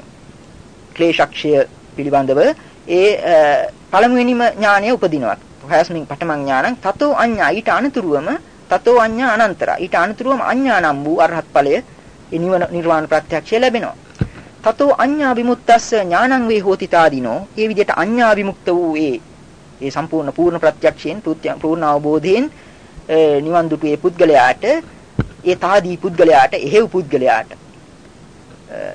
ක්ලේශක්ෂය පිළිබඳව ඒ පළමුවෙනිම ඥානය උපදිනවා. හයස්මින් පඨමං ඥානං තතෝ අඤ්ඤා ඊට අනතුරුවම තතෝ අඤ්ඤා අනන්තර ඊට අනතුරුවම අඤ්ඤානම් වූ අරහත් ඵලය නිවන නිර්වාණ ප්‍රත්‍යක්ෂය ලැබෙනවා. තතෝ අඤ්ඤා විමුක්තස්ස ඥානං වේ හෝති තාදීනෝ. ඒ විදිහට අඤ්ඤා විමුක්ත වූ ඒ ඒ සම්පූර්ණ පූර්ණ ප්‍රත්‍යක්ෂයෙන් පූර්ණ අවබෝධයෙන් නිවන් දුටු ඒ පුද්ගලයාට ඒ තාදී පුද්ගලයාට එහෙව් පුද්ගලයාට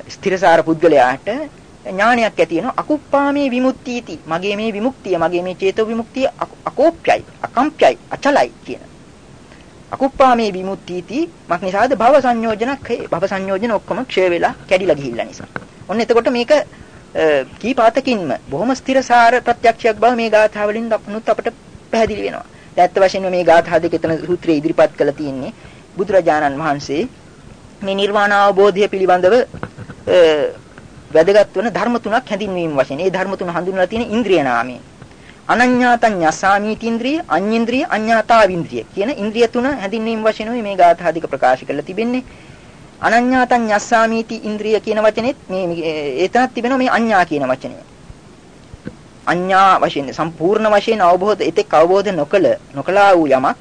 ස්ථිරසාර පුද්ගලයාට ඥානයක් ඇති වෙනවා. අකුප්පාමේ විමුක්තියති මගේ මේ විමුක්තිය මගේ මේ චේතෝ විමුක්තිය අකෝප්‍යයි අකම්ප්‍යයි අචලයි කියන. අකුප්පාමේ විමුක්තියති මක් නිසාද? භව සංයෝජනක් භව සංයෝජන ඔක්කොම ක්ෂය වෙලා කැඩිලා ගිහිල්ලා නිසා. ඔන්න එතකොට මේක කීපාතකින්ම බොහොම ස්ථිරසාර ප්‍රත්‍යක්ෂයක් බව මේ ගාථා වලින් අපනුත් අපට පැහැදිලි වෙනවා. දැත්ත වශයෙන්ම මේ ගාථා දෙක එතන සූත්‍රයේ ඉදිරිපත් කළ තියෙන්නේ. බුදුරජාණන් වහන්සේ මේ නිර්වාණ අවබෝධය පිළිබඳව වැදගත් වන ධර්ම තුනක් හැඳින්වීම වශයෙන්. ඒ ධර්ම තුන හඳුන්වලා තියෙන ඉන්ද්‍රිය නාමයෙන්. අනඤ්ඤාතඤ්ඤසාමීති ඉන්ද්‍රිය, අඤ්ඤේන්ද්‍රිය, අඤ්ඤාතාවින්ද්‍රිය කියන ඉන්ද්‍රිය තුන හැඳින්වීම වශයෙන් මේ ගාථා අධික ප්‍රකාශ කරලා තිබෙන්නේ. අනඤ්ඤාතඤ්ඤසාමීති ඉන්ද්‍රිය කියන වචනේත් මේ එතනක් තිබෙනවා මේ අඤ්ඤා කියන වචනය. අඤ්ඤා වශයෙන් සම්පූර්ණ වශයෙන් අවබෝධ එතෙක් අවබෝධ නොකළ නොකලා වූ යමක්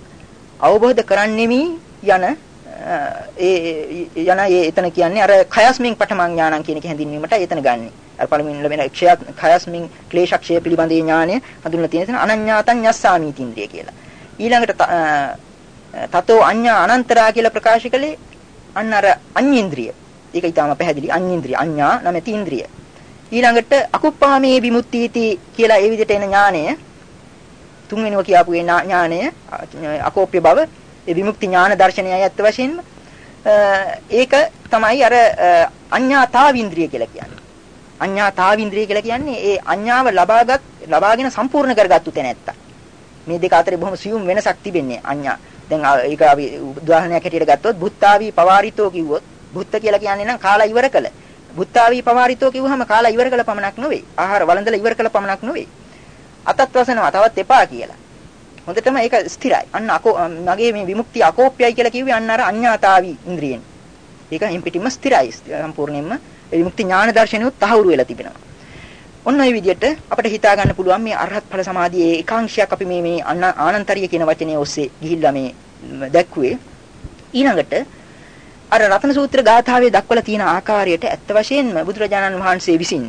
අවබෝධ කරන්නෙමි යන ඒ යන ඒ එතන කියන්නේ අර khයස්මින් පඨමං ඥානං කියන එක හැඳින්වීමට එතන ගන්නෙ. අර පළමුවෙන් ලැබෙන ක්ෂය khයස්මින් ක්ලේශක්ෂය පිළිබඳේ ඥානය හඳුන්වලා තියෙන තැන අනඤ්ඤාතං යස්සාමීති ඉන්ද්‍රිය කියලා. ඊළඟට තතෝ අඤ්ඤා අනන්තරා කියලා ප්‍රකාශ කළේ අන්න අර අඤ්ඤේන්ද්‍රිය. ඒක ඊටාම පැහැදිලි අඤ්ඤේන්ද්‍රිය අඤ්ඤා නැමැති ඉන්ද්‍රිය. ඊළඟට අකුප්පාමේ විමුක්තිති කියලා ඒ විදිහට එන ඥානය තුන්වෙනිව කියාපු ඒ ඥානය අකෝප්‍ය බව ඒ විමුක්ති ඥාන දර්ශනයයි ඇත්ත වශයෙන්ම ඒක තමයි අර අඤ්ඤාතාවින්ද්‍රිය කියලා කියන්නේ. අඤ්ඤාතාවින්ද්‍රිය කියලා කියන්නේ ඒ අඤ්ඤාව ලබාගත් ලබාගෙන සම්පූර්ණ කරගත්තු තැනැත්තා. මේ දෙක අතරේ බොහොම සියුම් වෙනසක් තිබෙන්නේ අඤ්ඤා. දැන් ඒක අපි උදාහරණයක් හැටියට ගත්තොත් බුත්තාවි පවාරිතෝ කිව්වොත් බුත්ත කියලා කියන්නේ නම් කාලා ඉවර කළ. බුත්තාවි පවාරිතෝ කිව්වහම කාලා ඉවර කළ පමණක් නෙවෙයි. ආහාර වළඳලා ඉවර කළ පමණක් නෙවෙයි. අතත් වසනවා තවත් එපා කියලා. හොඳටම ඒක ස්ථිරයි. අන්න අකෝ මගේ මේ විමුක්තිය අකෝප්‍යයි කියලා කිව්වේ අන්න අර අඤ්ඤාතාවි ඉන්ද්‍රියෙන්. ඒක හිම්පිටිම ස්ථිරයි. සම්පූර්ණයෙන්ම විමුක්ති ඥාන දර්ශනියුත් තහවුරු වෙලා තිබෙනවා. ඔන්න ඔය විදිහට අපිට හිතා ගන්න පුළුවන් මේ අරහත් ඵල සමාධියේ ඒකාංශයක් අපි මේ මේ ආනන්තරිය කියන වචනේ ඔස්සේ ගිහිල්ලා මේ දැක්කුවේ. ඊළඟට අර රතන සූත්‍ර ගාථාවේ දක්වලා තියෙන ආකාරයට ඇත්ත වශයෙන්ම බුදුරජාණන් වහන්සේ විසින්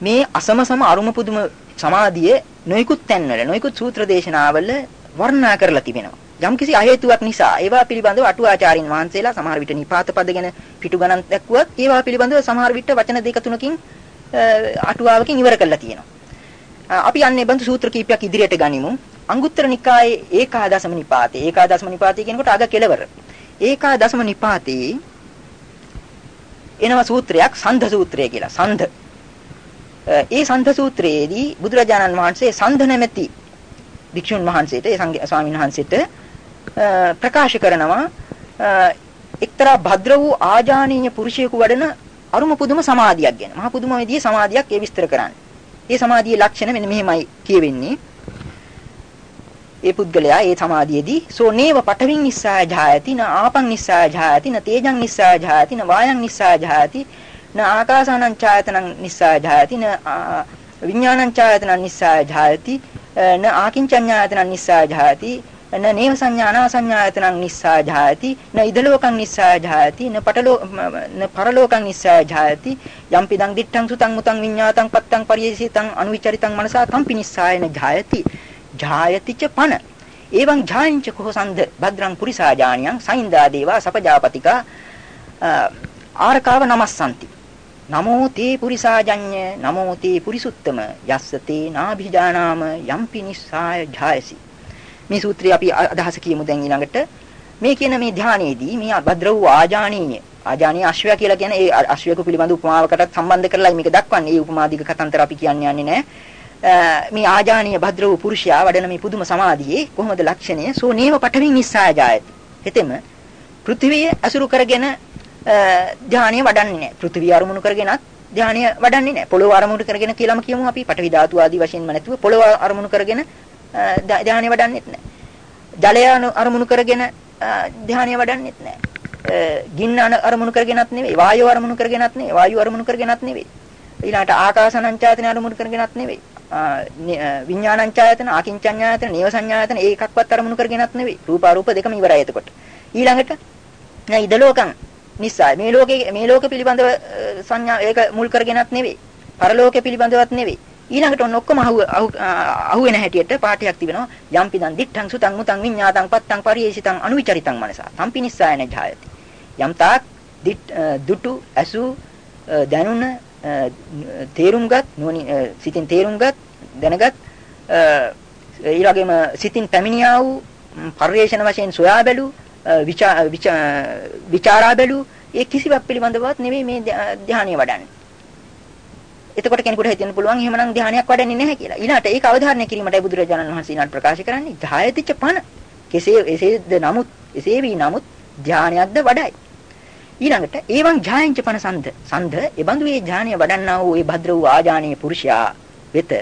මේ අසම සම අරුම පුදුම සමාධිය නොයිකුත් තැන්වල නොයිකුත් සූත්‍ර දේශනාවල වර්ණනා කරලා තිබෙනවා. යම්කිසි අහේතුවක් නිසා ඒවා පිළිබඳව අටුවාචාරින් වහන්සේලා සමහර විට නිපාත පද ගැන පිටු ගණන් දක්වුවත් ඒවා පිළිබඳව සමහර විට වචන දෙක තුනකින් අටුවාවකින් ඉවර කරලා තියෙනවා. අපි යන්නේ බඳු සූත්‍ර කීපයක් ඉදිරියට ගනිමු. අංගුත්තර නිකායේ ඒකාදශම නිපාතේ ඒකාදශම නිපාතේ කියනකොට අග කෙලවර. ඒකාදශම නිපාතේ එනවා සූත්‍රයක් සන්ධ සූත්‍රය කියලා. සන්ධ ඒ සන්ධ සූත්‍රයේදී බුදුරජාණන් වහන්සේ සන්ධ නැමැති භික්ෂුන් වහන්සේට ඒ ස්වාමීන් වහන්සේට ප්‍රකාශ කරනවා එක්තරා භද්‍ර වූ ආජානීය පුරුෂයෙකු වඩන අරුම පුදුම සමාධියක් ගැන. මහා පුදුම විදිහේ සමාධියක් ඒ විස්තර කරන්නේ. ඒ සමාධියේ ලක්ෂණ මෙන්න මෙහෙමයි කියවෙන්නේ. ඒ පුද්ගලයා ඒ සමාධියේදී සෝ නේව පඨවින් නිස්සාය ජායති න ආපං නිස්සාය ජායති න තේජං නිස්සාය ජායති න වායං නිස්සාය ජායති න ආකාසානං ඡායතනං නිස්සාය ජායති න විඥානං ඡායතනං නිස්සාය ජායති න ආකින්චඤ්ඤායතනං නිස්සාය ජායති න නේව සංඥානා සංඥායතනං නිස්සාය ජායති න ඉදලෝකං නිස්සාය ජායති න පටලෝ න පරලෝකං නිස්සාය ජායති යම් පිදං දිත්තං සුතං මුතං විඤ්ඤාතං පත්තං පරියසිතං අනුවිචරිතං මනසා තම්පි නිස්සායන ජායති. ජායති ච පන. එවං ජායංච කොහසන්ද? භද්‍රං පුරිසාජානියං සයින්දා දේවා සපජාපතිකා ආරකාව නමස්සanti නමෝ තේ පුරිසාජඤ්ඤ නමෝ තේ පුරිසුත්තම යස්ස තේ නාභිජානාම යම්පි නිස්සාය ජායසි මේ සූත්‍රය අපි අදහස කියමු දැන් ඊළඟට මේ කියන මේ ධානයේදී මේ භද්‍ර වූ ආජානීය ආජානීය අශ්වය කියලා කියන්නේ ඒ අශ්වයක පිළිබඳ උපමාවකටත් සම්බන්ධ කරලා මේක දක්වන්නේ. ඒ උපමාදික කතන්තර අපි කියන්නේ යන්නේ නැහැ. මේ ආජානීය භද්‍ර වූ පුරුෂයා වඩන මේ පුදුම සමාධියේ කොහොමද ලක්ෂණය? සෝ නේව පඨවින් නිස්සාය ජායති. එතෙම පෘථිවිය අසුරු කරගෙන ධානය වඩන්නේ නැහැ. පෘථිවිය අරමුණු කරගෙනත් ධානය වඩන්නේ නැහැ. පොළොව අරමුණු කරගෙන කියලාම කියමු අපි පඨවි ධාතු ආදී වශයෙන්ම නැතුව පොළොව අරමුණු කරගෙන ධානය වඩන්නෙත් නැහැ. ජලය අරමුණු කරගෙන ධානය වඩන්නෙත් නැහැ. ගින්න අරමුණු කරගෙනත් නෙවෙයි, වායුව අරමුණු කරගෙනත් නෙවෙයි, වායුව අරමුණු කරගෙනත් නෙවෙයි. ඊළඟට ආකාසනංචායතන අරමුණු කරගෙනත් නෙවෙයි. විඥානංචායතන, ආකින්චඤ්ඤායතන, නේව සංඥායතන ඒකක්වත් අරමුණු කරගෙනත් නෙවෙයි. රූප අරූප දෙකම ඉවරයි එතකොට. ඊළඟට නෑ ඉදලෝකං නිසා මේ ලෝකේ මේ ලෝක පිළිබඳව සංඥා ඒක මුල් කරගෙනත් නෙවෙයි. පරලෝකේ පිළිබඳවත් නෙවෙයි. ඊළඟට ඔන්න ඔක්කොම අහු අහු වෙන හැටියට පාඩයක් තිබෙනවා යම්පිදන් දිත්තං සුතං මුතං විඤ්ඤාතං පත්තං පරියේසිතං අනුවිචරිතං මනසා තම්පිනිස්සායන ජායති යම් තාක් දුටු ඇසු දැනුණ තේරුම්ගත් නුවණින් සිතින් තේරුම්ගත් දැනගත් ඊළඟෙම සිතින් පැමිණියා වූ පරිේශන වශයෙන් සොයා බැලූ විචාරා බැලූ ඒ කිසිවක් පිළිබඳවත් නෙවෙයි මේ ධානය වඩන්නේ එතකොට කෙනෙකුට හිතෙන්න පුළුවන් එහෙමනම් ධානයක් වඩන්නේ නැහැ කියලා. ඊළාට ඒක අවධාරණය කිරීමටයි බුදුරජාණන් වහන්සේ ඊළාට ප්‍රකාශ කරන්නේ ධායතිච්ච පන. කෙසේ එසේද නමුත් එසේ වී නමුත් ධානයක්ද වඩයි. ඊළඟට ඒවං ඥායංච පන සන්ද. සන්ද එබඳු ඒ ඥානය වඩන්නා වූ ඒ භද්‍ර වූ ආජානීය පුරුෂයා වෙත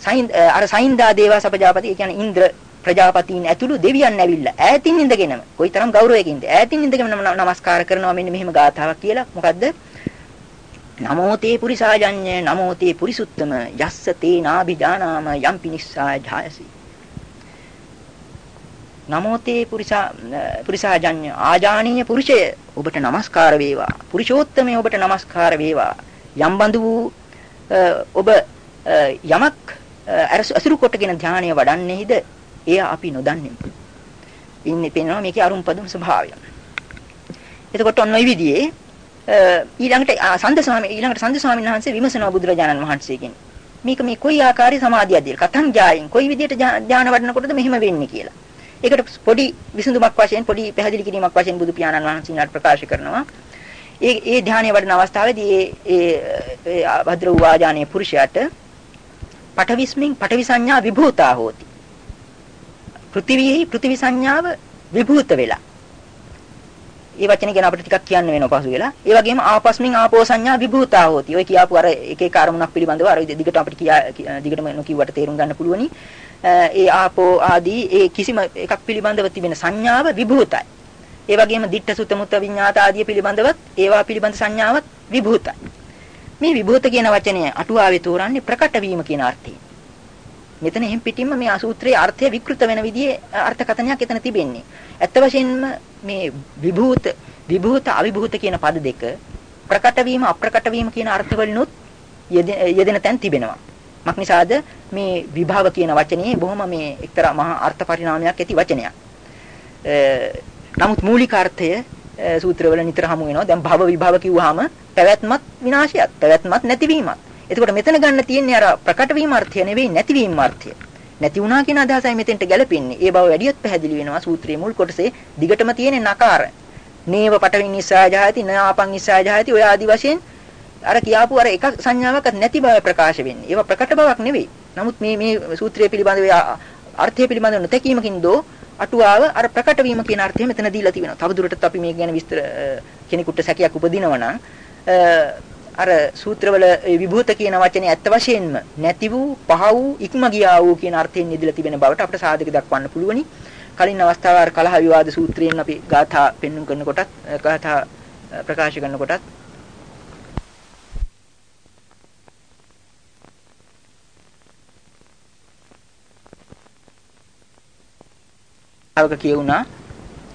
සයින් අර සයින්දා දේවා සපජාපති ඒ කියන්නේ ඉන්ද්‍ර ප්‍රජාපතීන් ඇතුළු දෙවියන් ඇවිල්ලා ඈතින් ඉඳගෙනම කොයිතරම් ගෞරවයකින්ද? ඈතින් ඉඳගෙනම නමස්කාර කරනවා මෙන්න මෙහෙම ගාථාවක් කියලා. මොකද්ද? නමෝ තේ පුරිසාජඤ්ඤ නමෝ තේ පුරිසුත්තම යස්ස තේ නාබිජානාම යම් පිනිස්සා ජායසි. නමෝ තේ පුරිසා පුරිසාජඤ්ඤ ආජානීය පුරුෂය ඔබට নমස්කාර වේවා. පුරුෂෝත්තමේ ඔබට নমස්කාර වේවා. යම් බඳු වූ ඔබ යමක් අසුරු කොටගෙන ධානය වඩන්නේහිද එය අපි නොදන්නෙමු ඉන්නේ පේනවා මේකේ අරුම්පදුම් ස්වභාවය එතකොට ඔන්න ඔය විදිහේ ඊළඟට සන්ද ස්වාමී ඊළඟට සන්ද ස්වාමීන් වහන්සේ විමසනවා බුදුරජාණන් වහන්සේගෙන් මේක මේ කොයි ආකාරي සමාධියක්ද කතං ජායෙන් කොයි විදිහට ධානය වඩනකොටද මෙහෙම වෙන්නේ කියලා. ඒකට පොඩි විසඳුමක් වශයෙන් පොඩි පැහැදිලි කිරීමක් වශයෙන් බුදු පියාණන් වහන්සේලාට ප්‍රකාශ කරනවා. ඒ ඒ ධානය වඩන අවස්ථාවේදී ඒ ඒ භද්‍ර වාජානීය පුරුෂයාට පඨවිස්මින් පඨවි සංඥා විභූතා හෝති. පෘථිවියෙහි පෘථිවි සංඥාව විභූත වෙලා ඒ වචනේ ගැන අපිට ටිකක් කියන්න වෙනවා පසු වෙලා. ඒ වගේම ආපස්මින් ආපෝ සංඥා විභූතා හෝති. ඔය කියාපු අර එක එක අරමුණක් පිළිබඳව අර දිගට අපිට කියා දිගටම නොකියුවට තේරුම් ගන්න පුළුවනි. ඒ ආපෝ ආදී ඒ කිසිම එකක් පිළිබඳව තිබෙන සංඥාව විභූතයි. ඒ වගේම ditta sutta mutta විඤ්ඤාත ආදී පිළිබඳවත් ඒවා පිළිබඳ සංඥාවත් විභූතයි. මේ විභූත කියන වචනය අටුවාවේ තෝරන්නේ ප්‍රකට වීම කියන අර්ථයෙන්. මෙතන එහෙන් පිටින්ම මේ අසූත්‍රයේ අර්ථය විකෘත වෙන විදිහේ අර්ථකථනයක් එතන තිබෙන්නේ. ඇත්ත වශයෙන්ම මේ විභූත විභූත අවිභූත කියන පද දෙක ප්‍රකට වීම අප්‍රකට වීම කියන අර්ථවලිනුත් යෙදෙන තැන් තිබෙනවා. මක්නිසාද මේ විභව කියන වචනේ බොහොම මේ එක්තරා මහා අර්ථ පරිණාමයක් ඇති වචනයක්. නමුත් මූලික අර්ථය සූත්‍රවල නිතර හමු වෙනවා. දැන් භව විභව කිව්වහම පැවැත්මත් විනාශයත්, පැවැත්මත් නැතිවීමත්. එතකොට මෙතන ගන්න තියෙන්නේ අර ප්‍රකට වීම අර්ථය නෙවෙයි නැතිවීම අර්ථය. නැති වුණා කියන අදහසයි මෙතෙන්ට ගැලපෙන්නේ. ඒ බව වැඩියත් පැහැදිලි වෙනවා සූත්‍රයේ මුල් කොටසේ දිගටම තියෙන නකාර. නේව පටවින් නිසා ජායති නාපං නිසා ජායති ඔය ආදි වශයෙන් අර කියාපු අර එක සංඥාවක් නැති බව ප්‍රකාශ වෙන්නේ. ඒවා ප්‍රකට බවක් නෙවෙයි. නමුත් මේ මේ සූත්‍රයේ පිළිබඳව අර්ථය පිළිබඳව නොතැකීමකින් දෝ අටුවාව අර ප්‍රකට වීම කියන අර්ථය මෙතන දීලා තිබෙනවා. තවදුරටත් අපි මේක ගැන විස්තර කෙනෙකුට සැකයක් උපදිනවා නම් අර සූත්‍රවල විභූත කියන වචනේ ඇත්ත වශයෙන්ම නැති වූ පහ වූ ඉක්ම ගියා වූ කියන අර්ථයෙන් ඉදලා තිබෙන බවට අපිට සාධක දක්වන්න පුළුවනි. කලින් අවස්ථාව අර කලහ විවාද සූත්‍රයෙන් අපි ගාථා පෙන්වන්න කරනකොටත් ගාථා ප්‍රකාශ කරනකොටත් ගාථාවක කියුණා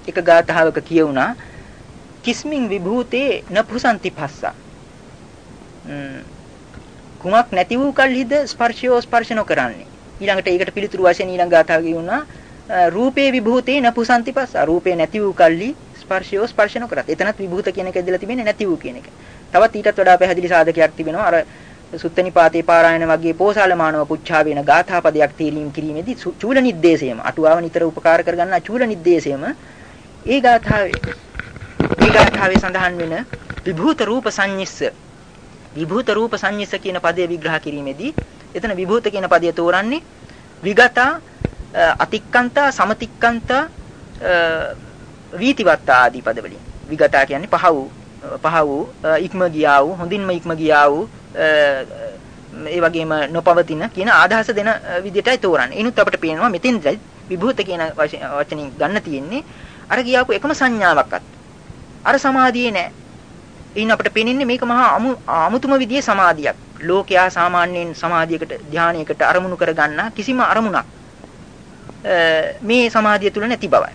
එක ගාථාවක කියුණා කිස්මින් විභූතේ නපුසන්ති පස්සා කුමක් නැති වූ කල්හිද ස්පර්ශයෝ ස්පර්ශ නොකරන්නේ. ඊළඟට ඒකට පිළිතුරු වශයෙන් ඊළඟ ගාථාව කියුණා රූපේ විභූතේ නපුසන්ති පස්සා. රූපේ නැති වූ කල්හි ස්පර්ශයෝ ස්පර්ශ නොකරත්. එතනත් විභූත කියන එක ඇදලා තිබෙන්නේ නැති වූ කියන එක. තවත් ඊටත් වඩා පැහැදිලි සාධකයක් තිබෙනවා. අර සුත්තනිපාතේ පාරායන වගේ පෝසාල මානව පුච්ඡා වෙන ගාථා පදයක් තීරීම් කිරීමේදී චූල නිද්දේශයම අටුවාව නිතර උපකාර කරගන්නා චූල නිද්දේශයම ඒ ගාථාවේ ඒ ගාථාවේ සඳහන් වෙන විභූත රූප සංඤිස්ස විභූත රූප සංඤ්ඤස කියන පදේ විග්‍රහ කිරීමේදී එතන විභූත කියන පදය තෝරන්නේ විගතා අතික්කන්තා සමතික්කන්තා වීතිවත්තා ආදී පදවලින් විගතා කියන්නේ පහ වූ පහ වූ ඉක්ම ගියා වූ හොඳින්ම ඉක්ම ගියා වූ ඒ වගේම නොපවතින කියන ආදහස දෙන විදිහටයි තෝරන්නේ. ඉනුත් අපිට පේනවා මෙතෙන්දයි විභූත කියන වචනින් ගන්න තියෙන්නේ අර ගියාපු එකම සංඥාවක්වත්. අර සමාධියේ නෑ. ඉතින් අපිට පේනින්නේ මේක මහා අමුතුම විදිහේ සමාධියක්. ලෝකයා සාමාන්‍යයෙන් සමාධියකට ධානයකට අරමුණු කර ගන්නා කිසිම අරමුණක් මේ සමාධිය තුල නැති බවයි.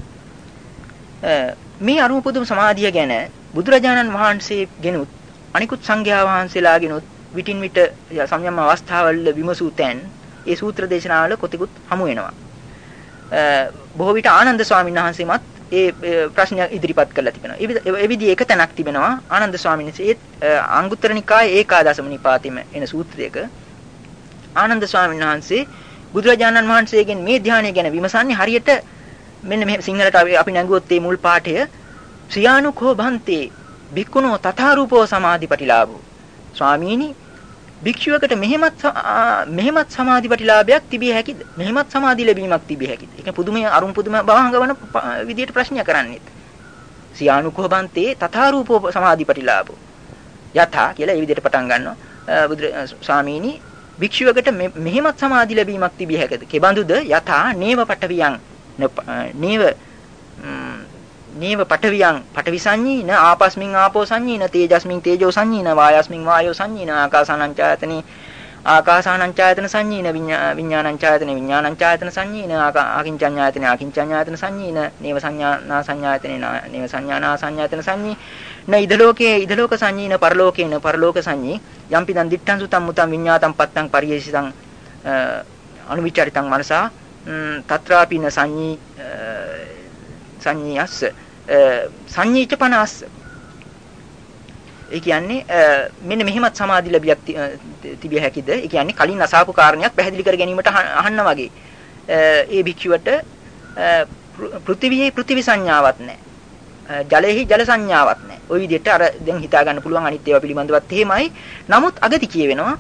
මේ අරුම පුදුම සමාධිය ගැන බුදුරජාණන් වහන්සේ ගෙනුත් අනිකුත් සංඝයා වහන්සේලාගෙනුත් විටින් විට සම්යම් අවස්ථාවල විමසූ තැන් ඒ සූත්‍ර දේශනාවල කොතිකුත් හමු වෙනවා. බොහෝ විට ආනන්ද ස්වාමීන් වහන්සේමත් ඒ ප්‍රශ්න ඉදිරිපත් කරලා තිබෙනවා. ඒ විදිහේ එක තැනක් තිබෙනවා. ආනන්ද ස්වාමීන් වහන්සේ ඒ අංගුත්තර නිකායේ ඒකාදශම නිපාතෙම එන සූත්‍රයක ආනන්ද ස්වාමීන් වහන්සේ බුදුරජාණන් වහන්සේගෙන් මේ ධානය ගැන විමසන්නේ හරියට මෙන්න මේ සිංහලට අපි නැඟුවොත් මේ මුල් පාඨය. ශ්‍රියානුකෝ භන්තේ භික්ඛුනෝ තථාරූපෝ සමාධිපටිලාභෝ. ස්වාමීනි භික්ෂුවකට මෙහෙමත් මෙහෙමත් සමාධිපටිලාභයක් තිබිය හැකිද? මෙහෙමත් සමාධි ලැබීමක් තිබිය හැකිද? ඒක පුදුමය අරුම් පුදුම බවහඟවන විදියට ප්‍රශ්නයක් කරන්නේත්. සියානුකෝබන්තේ තථාරූපෝ සමාධිපටිලාභෝ. යථා කියලා ඒ විදියට පටන් ගන්නවා. බුදු ස්වාමීනි භික්ෂුවකට මෙහෙමත් සමාධි ලැබීමක් තිබිය හැකිද? කෙබඳුද යථා නේව පටවියන් නේව නේව පඨවියං පඨවි සංඤීන ආපස්මින් ආපෝ සංඤීන තේජස්මින් තේජෝ සංඤීන වායස්මින් වායෝ සංඤීන ආකාසානං ඡායතනේ ආකාසානං ඡායතන සංඤීන විඥානං ඡායතන විඥානං ඡායතන සංඤීන ආකින්චඤ්ඤායතන ආකින්චඤ්ඤායතන සංඤීන නේව සංඥානා සංඥායතනේ නේව සංඥානා සංඥායතන සංඤී න ඉදලෝකේ ඉදලෝක සංඤීන පරලෝකේන පරලෝක සංඤී යම්පි දන් දිත්තං සුතං මුතං විඤ්ඤාතං පත්තං පරියේසිතං අනුවිචාරිතං මනසා තත්‍රාපින සංඤී සංඤීයස්ස සංඤීච 50ස්ස ඒ කියන්නේ මෙන්න මෙහෙමත් සමාධි ලැබියක් තිබිය හැකිද? ඒ කියන්නේ කලින් අසාපු කාරණයක් පැහැදිලි කර ගැනීමට අහන්න වගේ. ඒ භික්ෂුවට පෘථිවියේ පෘථිවි සංඥාවක් නැහැ. ජලයේහි ජල සංඥාවක් නැහැ. ওই විදිහට අර දැන් හිතා ගන්න පුළුවන් අනිත් ඒවා පිළිබඳවත් එහෙමයි. නමුත් අගති කියවෙනවා.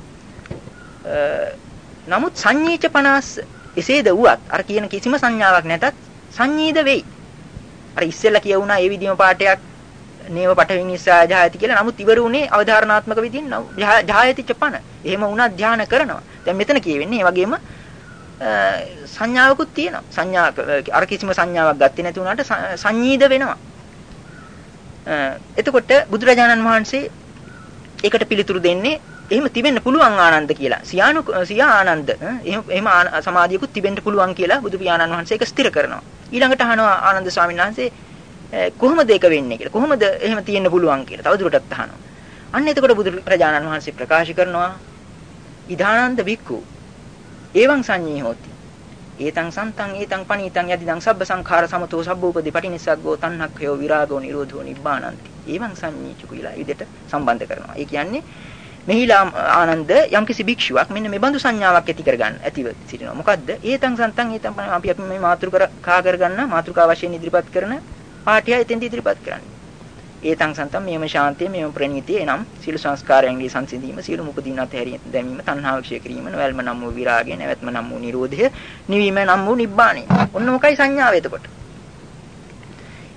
නමුත් සංඤීච 50 එසේද වුවත් අර කියන කිසිම සංඥාවක් නැතත් සංඤීද වෙයි. අර ඉස්සෙල්ලා කියවුණා ඒ විදිහම පාඩයක් නේව පටවින් නිසා ජායති කියලා. නමුත් ඉවර උනේ අවධාරණාත්මක විදිහින් ජායති චපන. එහෙම වුණා ධානය කරනවා. දැන් මෙතන කියවෙන්නේ ඒ වගේම සංඥාවකුත් තියෙනවා. සංඥා අර කිසිම සංඥාවක් ගත්තේ නැති වුණාට සංඤීද වෙනවා. එතකොට බුදුරජාණන් වහන්සේ ඒකට පිළිතුරු දෙන්නේ එහෙම තිබෙන්න පුළුවන් ආනන්ද කියලා. සියානු සියා ආනන්ද. එහෙම එහෙම සමාධියකුත් තිබෙන්න පුළුවන් කියලා බුදු පියාණන් වහන්සේ ඒක ස්ථිර කරනවා. ඊළඟට අහනවා ආනන්ද ස්වාමීන් වහන්සේ කොහොමද ඒක වෙන්නේ කියලා. කොහොමද එහෙම තියෙන්න පුළුවන් කියලා. තවදුරටත් අහනවා. අන්න එතකොට බුදු රජාණන් වහන්සේ ප්‍රකාශ කරනවා ඉදානන්ද වික්ඛු එවං සංඤී හෝති. ඒතං සන්තං ඒතං පණීතං යදිදං සබ්බ සංඛාර සමතෝ සබ්බෝපදී පටිනිස්සග්ගෝ තණ්හක්ඛයෝ විරාගෝ නිරෝධෝ නිබ්බානಂತಿ. එවං සංඤීචු කියලා විදිහට සම්බන්ධ කරනවා. ඒ කියන්නේ මෙහිලා ආනන්ද යම්කිසි භික්ෂුවක් මෙන්න මේ බඳු සංඥාවක් ඇති කරගන්න ඇතිව සිටිනවා. මොකද්ද? ඒතං සන්තං ඒතං අපි අපි මේ මාතෘකා කා කරගන්න මාතෘකා වශයෙන් ඉදිරිපත් කරන පාඨය එතෙන්දී ඉදිරිපත් කරන්නේ. ඒතං සන්තං මේම ශාන්තිය මේම ප්‍රණීතිය එනම් සීල සංස්කාරයන්ගේ සංසිඳීම සීල මුපදීන අතහැරීම දැමීම තණ්හාව ක්ෂය කිරීම නොවැල්ම නම් වූ විරාගය නැවැත්ම නම් වූ නිරෝධය නිවීම නම් වූ නිබ්බාණය. ඔන්න මොකයි සංඥාව එතකොට.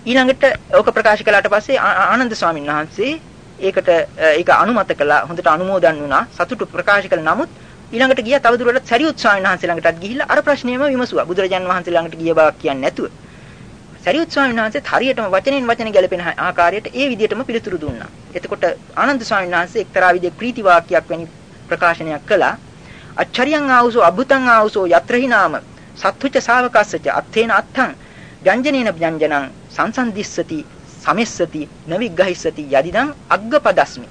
ඊළඟට ඕක ප්‍රකාශ කළාට පස්සේ ආනන්ද ස්වාමීන් වහන්සේ ඒකට ඒක අනුමත කළා හොඳට අනුමෝදන් වුණා සතුටු ප්‍රකාශ කළ නමුත් ඊළඟට ගියා තවදුරටත් සරියුත් ස්වාමීන් වහන්සේ ළඟටත් ගිහිල්ලා අර ප්‍රශ්නයම විමසුවා බුදුරජාන් වහන්සේ ළඟට ගිය බවක් කියන්නේ නැතුව සරියුත් ස්වාමීන් වහන්සේත් හරියටම වචනෙන් වචන ගැලපෙන ආකාරයට ඒ විදිහටම පිළිතුරු දුන්නා. එතකොට ආනන්ද ස්වාමීන් වහන්සේ එක්තරා විදිහේ ප්‍රීති වාක්‍යයක් වැනි ප්‍රකාශනයක් කළා. අච්චරියං ආවුසෝ අබ්බුතං ආවුසෝ යත්‍රහි නාම සත්තුච ශාවකස්සච අත්තේන අත්තං ව්‍යංජනේන ව්‍යංජනං සංසන්දිස්සති සමෙස්සති නවිග්ගහිස්සති යදිදං අග්ගපදස්මි.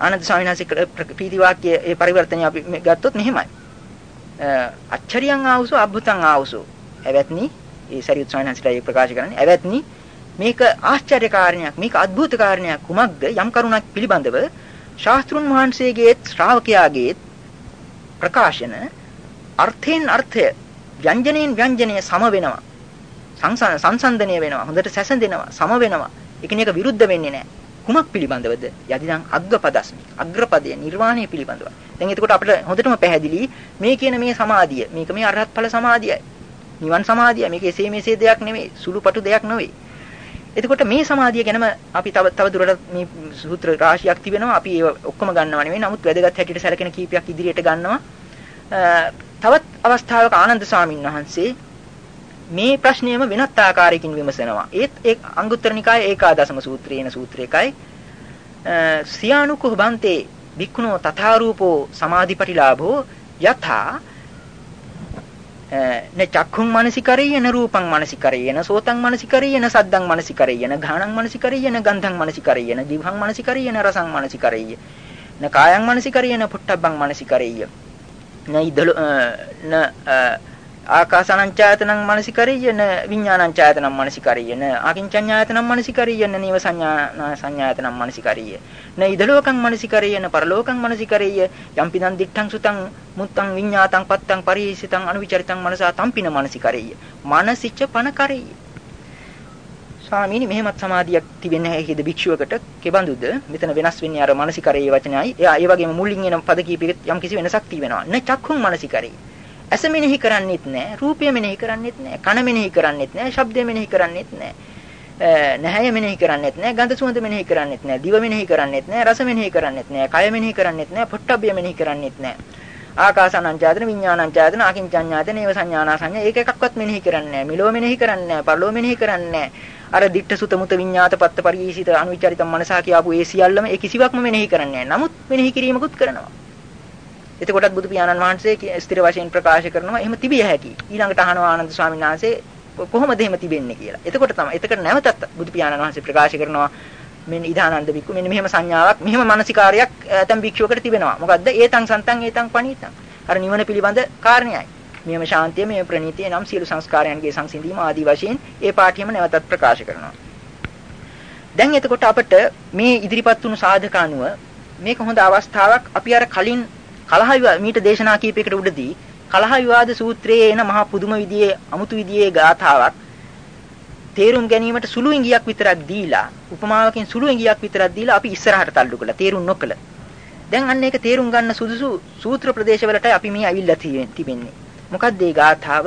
ආනන්ද ස්වාමීන් වහන්සේ ප්‍රීති වාක්‍ය ඒ පරිවර්තනය අපි ගත්තොත් මෙහෙමයි. අච්චරියං ආවුසෝ අබ්බුතං ආවුසෝ. එවත්නි ඒ සරියුත් ස්වාමීන් වහන්සේලා ප්‍රකාශ කරන්නේ. එවත්නි මේක ආශ්චර්ය කාරණයක් මේක අద్భుත කාරණයක් කුමක්ද? යම් කරුණක් පිළිබඳව ශාස්ත්‍රුන් වහන්සේගේ ශ්‍රාවකයාගේ ප්‍රකාශන අර්ථයෙන් අර්ථය ව්‍යංජනයෙන් ව්‍යංජනය සම වෙනවා. සංසන්දනය වෙනවා හොඳට සැසඳෙනවා සම වෙනවා. එකිනෙක විරුද්ධ වෙන්නේ නැහැ කුමක් පිළිබඳවද? යදිනම් අග්ගපදස්මි අග්‍රපදය නිර්වාණය පිළිබඳව. දැන් එතකොට අපිට හොඳටම පැහැදිලි මේ කියන මේ සමාධිය මේක මේ අරහත් ඵල සමාධියයි. නිවන් සමාධිය මේක එසේ මෙසේ දෙයක් නෙමෙයි සුළුපටු දෙයක් නෙවෙයි එතකොට මේ සමාධිය ගැනම අපි තව තව දුරටත් මේ සූත්‍ර රාශියක් තිබෙනවා. අපි ඒව ඔක්කොම ගන්නව නෙවෙයි. නමුත් වැදගත් හැටියට සැලකෙන කීපයක් ඉදිරියට ගන්නවා. තවත් අවස්ථාවක ආනන්ද ස්වාමීන් වහන්සේ මේ ප්‍රශ්නයම වෙනත් ආකාරයකින් විමසනවා. ඒත් ඒ අංගුත්තර නිකායේ ඒකාදශම සූත්‍රයේන සූත්‍රයකයි සියානුකෝ බන්තේ වික්ඛුනෝ තථාරූපෝ සමාධිපටිලාභෝ යථා න චක්ඛුං මනසිකරේයන රූපං මනසිකරේයන සෝතං මනසිකරේයන සද්දං මනසිකරේයන ඝාණං මනසිකරේයන ගන්ධං මනසිකරේයන දිවහං මනසිකරේයන රසං මනසිකරේය න කායං මනසිකරේයන පුට්ටබ්බං මනසිකරේය න ඉදල න ආකාසානංචායතනං මනසිකරියන විඥානංචායතනං මනසිකරියන ආකින්චඤ්ඤායතනං මනසිකරියන නීව සංඥා සංඥායතනං මනසිකරිය. න ඉදලෝකං මනසිකරියන පරලෝකං මනසිකරිය. යම්පිදං දිත්තං සුතං මුත්තං විඤ්ඤාතං පත්තං පරිහිසිතං අනුවිචරිතං මනසා තම්පින මනසිකරිය. මනසිච්ච පනකරිය ස්වාමීනි මෙහෙමත් සමාධියක් තිබෙන්නේ නැහැ කියද භික්ෂුවකට? කෙබඳුද? මෙතන වෙනස් වෙන්නේ අර මනසිකරයේ වචනයයි. එයා ඒ වගේම මුලින් එන පද කීපයක යම් කිසි වෙනසක් තියෙනවා න චක්ඛුං මනසිකරේ ඇස මෙනෙහි කරන්නෙත් නැහැ රූපය මෙනෙහි කරන්නෙත් නැහැ කන මෙනෙහි කරන්නෙත් නැහැ ශබ්දය මෙනෙහි කරන්නෙත් නැහැ නැහැය මෙනෙහි කරන්නෙත් නැහැ ගන්ධ සුවඳ මෙනෙහි කරන්නෙත් නැහැ දිව මෙනෙහි කරන්නෙත් නැහැ රස මෙනෙහි කරන්නෙත් නැහැ කය මෙනෙහි කරන්නෙත් නැහැ පොට්ටබ්බය මෙනෙහි කරන්නෙත් නැහැ ආකාසානංචායතන විඥානංචායතන අකින්චඤ්ඤායතන ඒව සංඥානා සංඥා ඒක එකක්වත් මෙනෙහි කරන්නේ නැහැ මිලෝ මෙනෙහි කරන්නේ නැහැ පරලෝ මෙනෙහි කරන්නේ නැහැ අර ditta sutta muta විඤ්ඤාත පත්ත පරිීසිත අනුවිචරිතම් මනසා කියාපු ඒ සියල්ලම ඒ කිසිවක්ම මෙනෙහි කරන්නේ නැහැ නමුත් මෙනෙහි කිරීමකුත් කරනවා එතකොටත් බුදු පියාණන් වහන්සේ ස්ථිර වශයෙන් ප්‍රකාශ කරනවා එහෙම තිබිය හැකි. ඊළඟට අහනවා ආනන්ද ස්වාමීන් වහන්සේ කොහොමද එහෙම තිබෙන්නේ කියලා. එතකොට තමයි එතකොට නැවතත් බුදු පියාණන් වහන්සේ ප්‍රකාශ කරනවා මෙන්න ඉදානන්ද බික්කු මෙන්න මෙහෙම සංඥාවක් මෙහෙම මානසිකාරයක් ඇතම් භික්ෂුවකට තිබෙනවා. මොකද්ද? ඒතං සන්තං ඒතං පණීතං. අර නිවන පිළිබඳ කාරණයයි. මෙහෙම ශාන්තිය මෙහෙම ප්‍රණීතිය නම් සියලු සංස්කාරයන්ගේ සංසිඳීම ආදී වශයෙන් ඒ පාඨියම නැවතත් ප්‍රකාශ කරනවා. දැන් එතකොට අපිට මේ ඉදිරිපත් වුණු සාධක අනුව මේක හොඳ අවස්ථාවක් අපි අර කලින් කලහ මීට දේශනා කීපයකට උඩදී කලහ විවාද සූත්‍රයේ එන මහා පුදුම විදියේ අමුතු විදියේ ගාථාවක් තේරුම් ගැනීමට සුළු ඉඟියක් විතරක් දීලා උපමාවකින් සුළු ඉඟියක් විතරක් දීලා අපි ඉස්සරහට තල්ලු කළා තේරුම් නොකළ. දැන් අන්න ඒක තේරුම් ගන්න සුදුසු සූත්‍ර ප්‍රදේශවලට අපි මේ අවිල්ලා තිබෙන්නේ. මොකක්ද ඒ ගාථාව?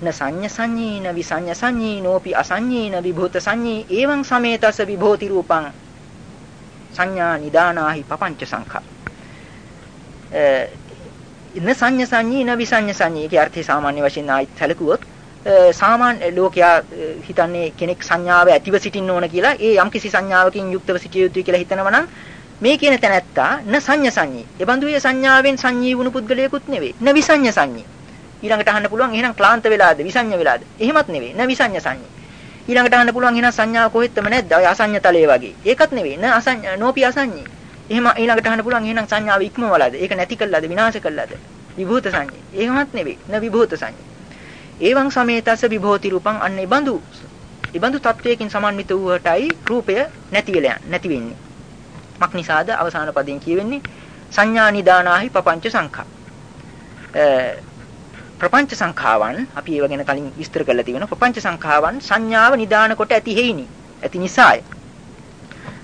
න සංඤ සංඤීන විසංඤ සංඤීනෝපි අසංඤීන විභූත සංඤී එවං සමේතස විභෝති රූපං සංඥා නිදානාහි පపంచ සංඛා ඉන්න සංඤ සංඤී න විසංඤ සංඤී ඒකේ අර්ථය සාමාන්‍ය වශයෙන් ආයිත් සැලකුවොත් සාමාන්‍ය ලෝකයා හිතන්නේ කෙනෙක් සංඥාව ඇතිව සිටින්න ඕන කියලා ඒ යම්කිසි සංඥාවකින් යුක්තව සිටිය යුතුයි කියලා හිතනවා නම් මේ කියන තැනැත්තා න සංඤ සංඤී. ඒ බඳුයේ සංඥාවෙන් සංඤී වුණු පුද්ගලයෙකුත් නෙවෙයි. න විසංඤ සංඤී. ඊළඟට අහන්න පුළුවන් එහෙනම් ක්ලාන්ත වෙලාද විසංඤ වෙලාද? එහෙමත් නෙවෙයි. න විසංඤ සංඤී. ඊළඟට අහන්න පුළුවන් එහෙනම් සංඥාව කොහෙත්ම නැද්ද? ඔය අසංඤ තලයේ වගේ. ඒකත් නෙවෙයි. න අසංඤ නෝපි අසංඤී. එහෙම ඊළඟට අහන්න පුළුවන් එහෙනම් සංඥාව ඉක්මවලාද? ඒක නැති කළාද? විනාශ කළාද? විභූත සංඥා. එහෙමත් නෙවෙයි. න විභූත සංඥා. ඒවං සමේතස විභෝති රූපං අන්න ඉබඳු ඉබඳු තත්වයකින් සමන්විත වූවටයි රූපය නැති වෙලා නැති වෙන්නේ. මක් නිසාද අවසාන පදයෙන් කියවෙන්නේ සංඥා නිදානාහි පపంచ සංඛා. ප්‍රපංච සංඛාවන් අපි ඒව ගැන කලින් විස්තර කරලා තියෙනවා. ප්‍රපංච සංඛාවන් සංඥාව නිදාන කොට ඇති හේිනි. ඇති නිසාය.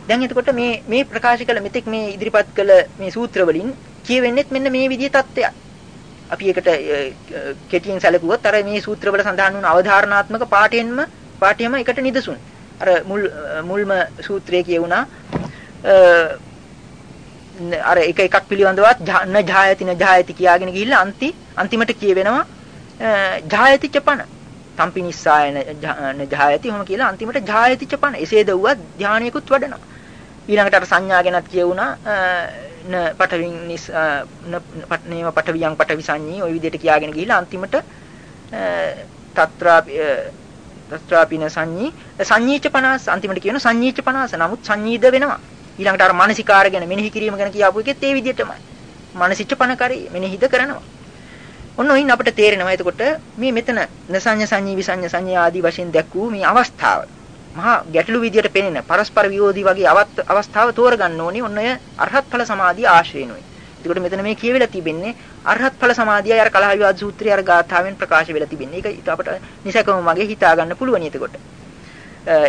දැන් එතකොට මේ මේ ප්‍රකාශ කළ මෙතෙක් මේ ඉදිරිපත් කළ මේ සූත්‍ර වලින් කියවෙන්නේත් මෙන්න මේ විදිහේ தත්ත්වයක්. අපි ඒකට කෙටියෙන් සැලකුවොත් අර මේ සූත්‍රවල සඳහන් වුණු අවධාරණාත්මක පාඨයෙන්ම පාඨයම එකට නිදසුන්. අර මුල් මුල්ම සූත්‍රයේ කියුණා අර එක එකක් පිළිබඳවත් න ජායති න ජායති කියාගෙන ගිහිල්ලා අන්ති අන්තිමට කියවෙනවා ජායති චපන තම්පිනිස්සාය න ජායති එහෙම කියලා අන්තිමට ජායති චපන. එසේ දවුවත් ධානයකුත් වඩනවා. ඊළඟට අර සංඥා ගැනත් කියුණා න පටවින් නිස් නේව පටවියන් පටවි සංඤී ওই විදිහට කියාගෙන ගිහිල්ලා අන්තිමට තත්‍රා තත්‍රාපින සංඤී සංඤීච 50 අන්තිමට කියන සංඤීච 50 නමුත් සංඤීද වෙනවා. ඊළඟට අර මානසිකාර ගැන මෙනෙහි කිරීම ගැන කියාපු එකෙත් ඒ විදිහටමයි. මානසිච්ච පණ කරේ මෙනෙහිද කරනවා. ඔන්න ඔයින් අපිට තේරෙනවා එතකොට මේ මෙතන නසඤ්ඤ සංඤී විසඤ්ඤ සංඤා ආදී වශයෙන් දැක්වූ මේ අවස්ථාව මහා ගැටලු විදියට පෙනෙන පරස්පර විරෝධී වගේ අවස්ථාව තෝරගන්න ඕනේ ඔන්න ඔය අරහත් ඵල සමාධිය ආශ්‍රේණුයි. එතකොට මෙතන මේ කියවිලා තිබෙන්නේ අරහත් ඵල සමාධියයි අර කලහ විවාද සූත්‍රය අර ගාථාවෙන් ප්‍රකාශ වෙලා තිබෙන්නේ. ඒක අපට නිසකම වගේ හිතා ගන්න පුළුවන් එතකොට.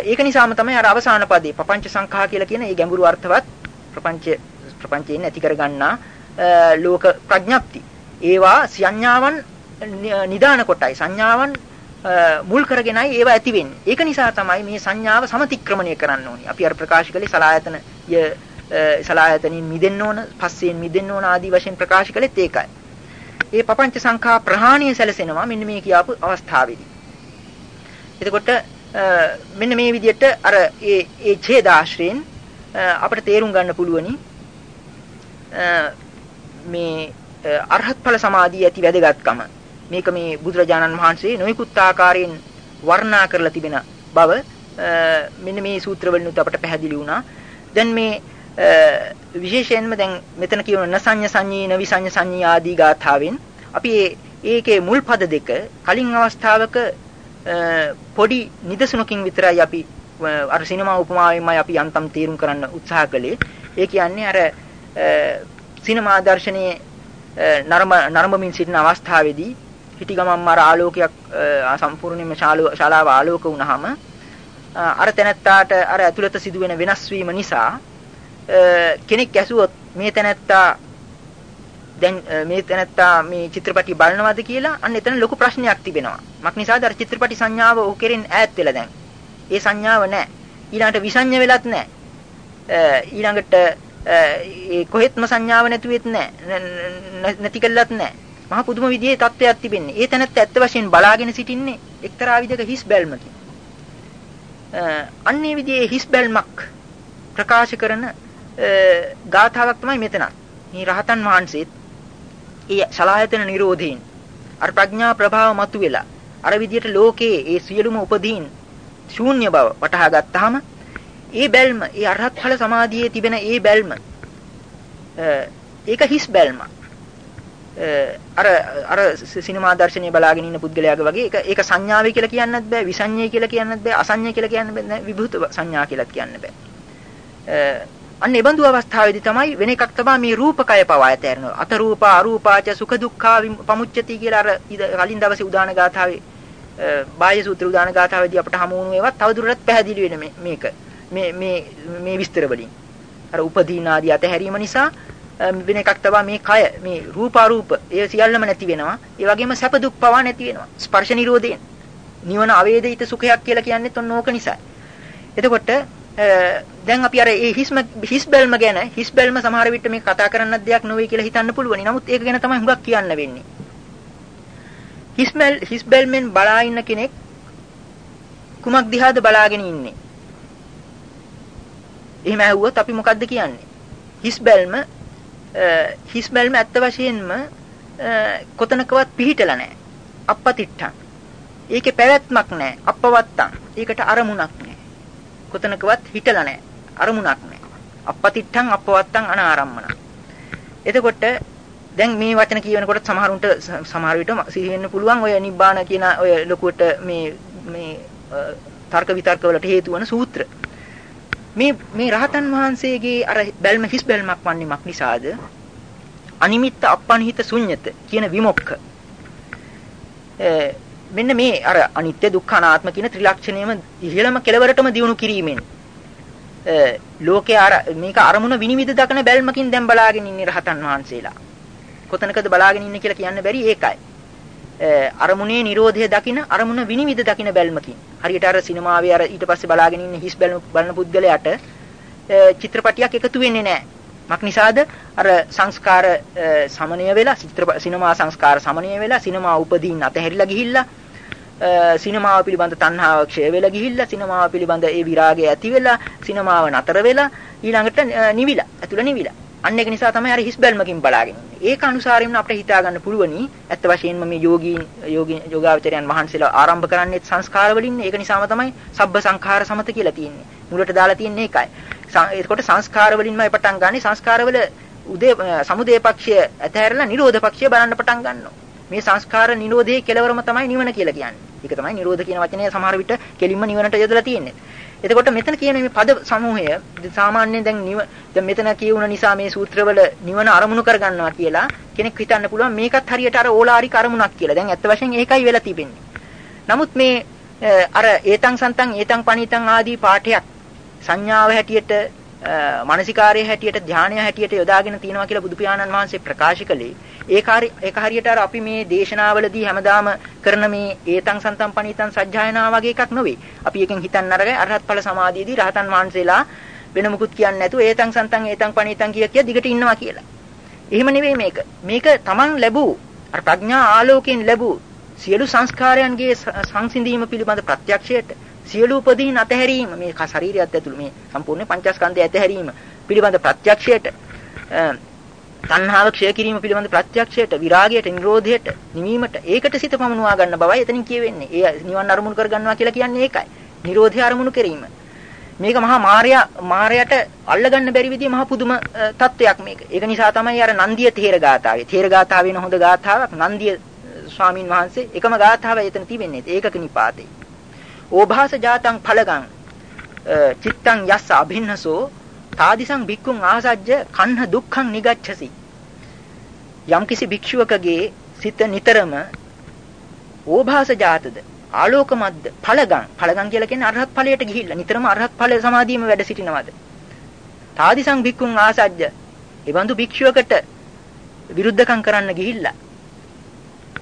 ඒක නිසාම තමයි අර අවසාන පදේ පపంచ සංඛා කියලා කියන ඒ ගැඹුරු අර්ථවත් ප්‍රපංච ප්‍රපංචයෙන් ඇති කරගන්නා ලෝක ප්‍රඥප්ති. ඒවා සංඥාවන් නිදාන කොටයි සංඥාවන් මුල් කරගෙනයි ඒවා ඇති වෙන්නේ. ඒක නිසා තමයි මේ සංඥාව සමතික්‍රමණය කරන්න ඕනේ. අපි අර ප්‍රකාශ කළේ සලායතන ය සලායතනින් මිදෙන්න ඕන, පස්සෙන් මිදෙන්න ඕන ආදී වශයෙන් ප්‍රකාශ කළෙත් ඒකයි. ඒ පపంచ සංඛා ප්‍රහාණය සැලසෙනවා මෙන්න මේ කියාපු අවස්ථාවේදී. එතකොට මෙන්න මේ විදිහට අර ඒ ඒ ඡේදාශ්‍රයෙන් අපිට තේරුම් ගන්න පුළුවනි මේ අරහත් ඵල සමාධිය ඇති වැදගත්කම මේක මේ බුදුරජාණන් වහන්සේ නොයෙකුත් ආකාරයෙන් වර්ණනා කරලා තිබෙන බව මෙන්න මේ සූත්‍රවලිනුත් අපට පැහැදිලි වුණා. දැන් මේ විශේෂයෙන්ම දැන් මෙතන කියන නසඤ්ඤ සංඤීන විසඤ්ඤ සංඤී ආදී ගාථාවෙන් අපි ඒකේ මුල් පද දෙක කලින් අවස්ථාවක පොඩි නිදසුනකින් විතරයි අපි අර සිනමා උපමාවෙන්මයි අපි යන්තම් තීරුම් කරන්න උත්සාහ කළේ. ඒ කියන්නේ අර සිනමා දර්ශනයේ නරම නරඹමින් සිටින අවස්ථාවේදී හිටි ගමන්ම අර ආලෝකයක් සම්පූර්ණයෙන්ම ශාලාව ආලෝක වුණාම අර තැනැත්තාට අර ඇතුළත සිදුවෙන වෙනස් වීම නිසා කෙනෙක් ඇසුවොත් මේ තැනැත්තා දැන් මේ තැනැත්තා මේ චිත්‍රපටි බලනවද කියලා අන්න එතන ලොකු ප්‍රශ්නයක් තිබෙනවා. මක් නිසාද අර චිත්‍රපටි සංඥාව ඔහු කෙරෙන් ඈත් වෙලා දැන්. ඒ සංඥාව නැහැ. ඊළඟට විසඤ්ඤ වෙලත් නැහැ. ඊළඟට ඒ කොහෙත්ම සංඥාව නැතුවෙත් නැහැ. නැති කළත් නැහැ. මහා පුදුම විදිහේ තත්ත්වයක් තිබෙන්නේ. ඒ තැනත් ඇත්ත වශයෙන් බලාගෙන සිටින්නේ එක්තරා විදිහක හිස් බැල්මකින්. අන්නේ විදිහේ හිස් බැල්මක් ප්‍රකාශ කරන ගාථාවක් තමයි මෙතන. මේ රහතන් වහන්සේත් ඒ සලායතන නිරෝධයෙන් අර ප්‍රඥා ප්‍රභාව මතුවෙලා අර විදිහට ලෝකයේ ඒ සියලුම උපදීන් ශූන්‍ය බව වටහා ගත්තාම ඒ බැල්ම ඒ අරහත් ඵල සමාධියේ තිබෙන ඒ බැල්ම. ඒක හිස් බැල්මක් අර අර සිනමා දර්ශනය බලාගෙන ඉන්න පුද්ගලයාගේ වගේ ඒක ඒක සංඥාවේ කියලා කියන්නත් බෑ විසඤ්ඤය කියලා කියන්නත් බෑ අසඤ්ඤය කියලා කියන්න බෑ විභූත සංඥා කියලා කියන්න බෑ. අන්න ඒ බඳු අවස්ථාවේදී තමයි වෙන එකක් තමයි මේ රූපකය පවා ඇතැරෙනවා අත රූපා අරූපාච සුඛ දුක්ඛා පමුච්චති කියලා අර කලින් දවසේ උදාන ගාථාවේ බාහ්‍ය සූත්‍ර උදාන ගාථාවේදී අපට හමු වුණු ඒවා තවදුරටත් පැහැදිලි වෙන මේක. මේ මේ මේ විස්තර වලින්. අර උපදීනාදී අතහැරීම නිසා වෙන එකක් තමයි මේ කය මේ රූපාරූප ඒ සියල්ලම නැති වෙනවා. ඒ වගේම සැප දුක් පවා නැති වෙනවා. ස්පර්ශ නිරෝධයෙන්. නිවන අවේදිත සුඛයක් කියලා කියන්නේත් ඔන්න ඕක නිසා එතකොට දැන් අපි අර ඒ හිස්ම හිස් බැල්ම ගැන හිස් බැල්ම සමහර විට මේ කතා කරන්නත් දෙයක් නෙවෙයි කියලා හිතන්න පුළුවනි. නමුත් ඒක ගැන තමයි හුඟක් කියන්න වෙන්නේ. හිස් බැල් හිස් බැල්මෙන් බලා ඉන්න කෙනෙක් කුමක් දිහාද බලාගෙන ඉන්නේ? එහෙම ඇහුවොත් අපි මොකද්ද කියන්නේ හිස් බැල්ම හිස් බැල්ම ඇත්ත වශයෙන්ම කොතනකවත් පිහිටලා නැහැ. අපපතිට්ඨං. ඒකේ පැවැත්මක් නැහැ. අපවත්තං. ඒකට අරමුණක් නැහැ. කොතනකවත් හිටලා නැහැ. අරමුණක් නැහැ. අපපතිට්ඨං අපවත්තං අනාරම්මන. එතකොට දැන් මේ වචන කියනකොට සමහරුන්ට සමහර විට සිහි වෙන්න පුළුවන් ඔය නිබ්බාන කියන ඔය ලොකුවට මේ මේ තර්ක විතර්ක වලට හේතු වන සූත්‍ර. මේ මේ රහතන් වහන්සේගේ අර බැල්ම හිස් බැල්මක් වන්නේමක් නිසාද? අනිමිත්ත අපනිහිත ශුන්්‍යත කියන විමුක්ඛ. මෙන්න මේ අර අනිත්‍ය දුක්ඛ අනාත්ම කියන ත්‍රිලක්ෂණයම ඉහළම කෙලවරටම දියුණු කිරීමෙන්. ලෝකේ අර මේක අරමුණ විනිවිද දකින බැල්මකින් දැන් බලාගෙන ඉන්නේ රහතන් වහන්සේලා. කොතනකද බලාගෙන ඉන්නේ කියලා කියන්න බැරි ඒකයි. අරමුණේ Nirodhaය දකින අරමුණ විනිවිද දකින බැල්මකින්. හරියට අර සිනමාවේ අර ඊට පස්සේ බලාගෙන ඉන්න හිස් බැලන බලන පුද්ගලයාට චිත්‍රපටියක් එකතු වෙන්නේ නැහැ. මක් නිසාද? අර සංස්කාර සමනය වෙලා චිත්‍ර සිනමා සංස්කාර සමනය වෙලා සිනමා උපදීන් අතහැරිලා ගිහිල්ලා සිනමාව පිළිබඳ තණ්හාව ක්ෂය වෙලා ගිහිල්ලා සිනමාව පිළිබඳ ඒ විරාගය ඇති වෙලා සිනමාව නතර වෙලා ඊළඟට නිවිලා ඇතුළ නිවිලා. අන්න ඒක නිසා තමයි අර හිස් බැල්මකින් බලාගෙන ඉන්නේ. ඒක අනුසාරයෙන්ම අපිට හිතා ගන්න පුළුවනි. ඇත්ත වශයෙන්ම මේ යෝගීන් යෝගී යෝගාවචරයන් වහන්සේලා ආරම්භ කරන්නේ සංස්කාර වලින්. ඒක නිසාම තමයි සබ්බ සංඛාර සමත කියලා තියෙන්නේ. මුලට දාලා තියෙන්නේ ඒකයි. ඒකට සංස්කාර වලින්මයි පටන් ගන්නෙ. සංස්කාර වල උදේ සමුදේ පක්ෂය ඇතහැරලා නිරෝධ පක්ෂය බලන්න පටන් ගන්නවා. මේ සංස්කාර නිරෝධයේ කෙලවරම තමයි නිවන කියලා කියන්නේ. ඒක තමයි නිරෝධ කියන වචනේ සමහර විට කෙලින්ම නිවනට යොදලා තියෙන්නේ. එතකොට මෙතන කියන මේ පද සමූහය සාමාන්‍යයෙන් දැන් දැන් මෙතන කියුණ නිසා මේ සූත්‍රවල නිවන අරමුණු කරගන්නවා කියලා කෙනෙක් හිතන්න පුළුවන් මේකත් හරියට අර ඕලාරික අරමුණක් කියලා. දැන් ඇත්ත වශයෙන් ඒකයි වෙලා තිබෙන්නේ. නමුත් මේ අර ඒතං සන්තං ඒතං පණීතං ආදී පාඨයක් සංඥාව හැටියට මානසිකාරයේ හැටියට ධානය හැටියට යොදාගෙන තියෙනවා කියලා බුදු පියාණන් වහන්සේ ප්‍රකාශ කළේ ඒක හරි ඒක හරියට අර අපි මේ දේශනාවලදී හැමදාම කරන මේ ඒතං සන්තම් පණීතං සජ්ජායනා වගේ එකක් නෙවෙයි. අපි එකෙන් හිතන්න අරගෙන අරහත් ඵල සමාධියේදී රහතන් වහන්සේලා වෙන මුකුත් කියන්නේ නැතුව ඒතං සන්තං ඒතං පණීතං කිය කිය දිගට ඉන්නවා කියලා. එහෙම නෙවෙයි මේක. මේක Taman ලැබූ අර ප්‍රඥා ආලෝකයෙන් ලැබූ සියලු සංස්කාරයන්ගේ සංසිඳීම පිළිබඳ ප්‍රත්‍යක්ෂයට සියලු උපදීන් අතහැරීම මේ ශරීරයත් ඇතුළු මේ සම්පූර්ණ පංචස්කන්ධය අතහැරීම පිළිබඳ ප්‍රත්‍යක්ෂයට තණ්හාව ක්ෂය කිරීම පිළිබඳ ප්‍රත්‍යක්ෂයට විරාගයට නිරෝධයට නිවීමට ඒකට සිත පමනුවා ගන්න බවයි එතනින් කියවෙන්නේ. ඒ නිවන් අරමුණු කර ගන්නවා කියලා කියන්නේ ඒකයි. නිරෝධය අරමුණු කිරීම. මේක මහා මාර්යා මාර්යාට අල්ලගන්න බැරි විදිය මහා පුදුම තත්වයක් මේක. ඒක නිසා තමයි අර නන්දිය තේර ගාතාවේ. තේර ගාතාවේ වෙන හොඳ ගාතාවක් නන්දිය ස්වාමින් වහන්සේ එකම ගාතාවයි එතන තිබෙන්නේ. ඒකක නිපාතේ. ඕභාස ජාතං ඵලගං චිත්තං යස්ස අභින්නසෝ තාදිසං භික්ඛුන් ආසජ්ජ කන්හ දුක්ඛං නිගච්ඡසි යම්කිසි භික්ෂුවකගේ සිත නිතරම ඕභාස ජාතද ආලෝකමත්ද ඵලගං ඵලගං කියලා කියන්නේ අරහත් ඵලයට ගිහිල්ලා නිතරම අරහත් ඵල සමාධියම වැඩ සිටිනවද? තාදිසං භික්ඛුන් ආසජ්ජ එවන්දු භික්ෂුවකට විරුද්ධකම් කරන්න ගිහිල්ලා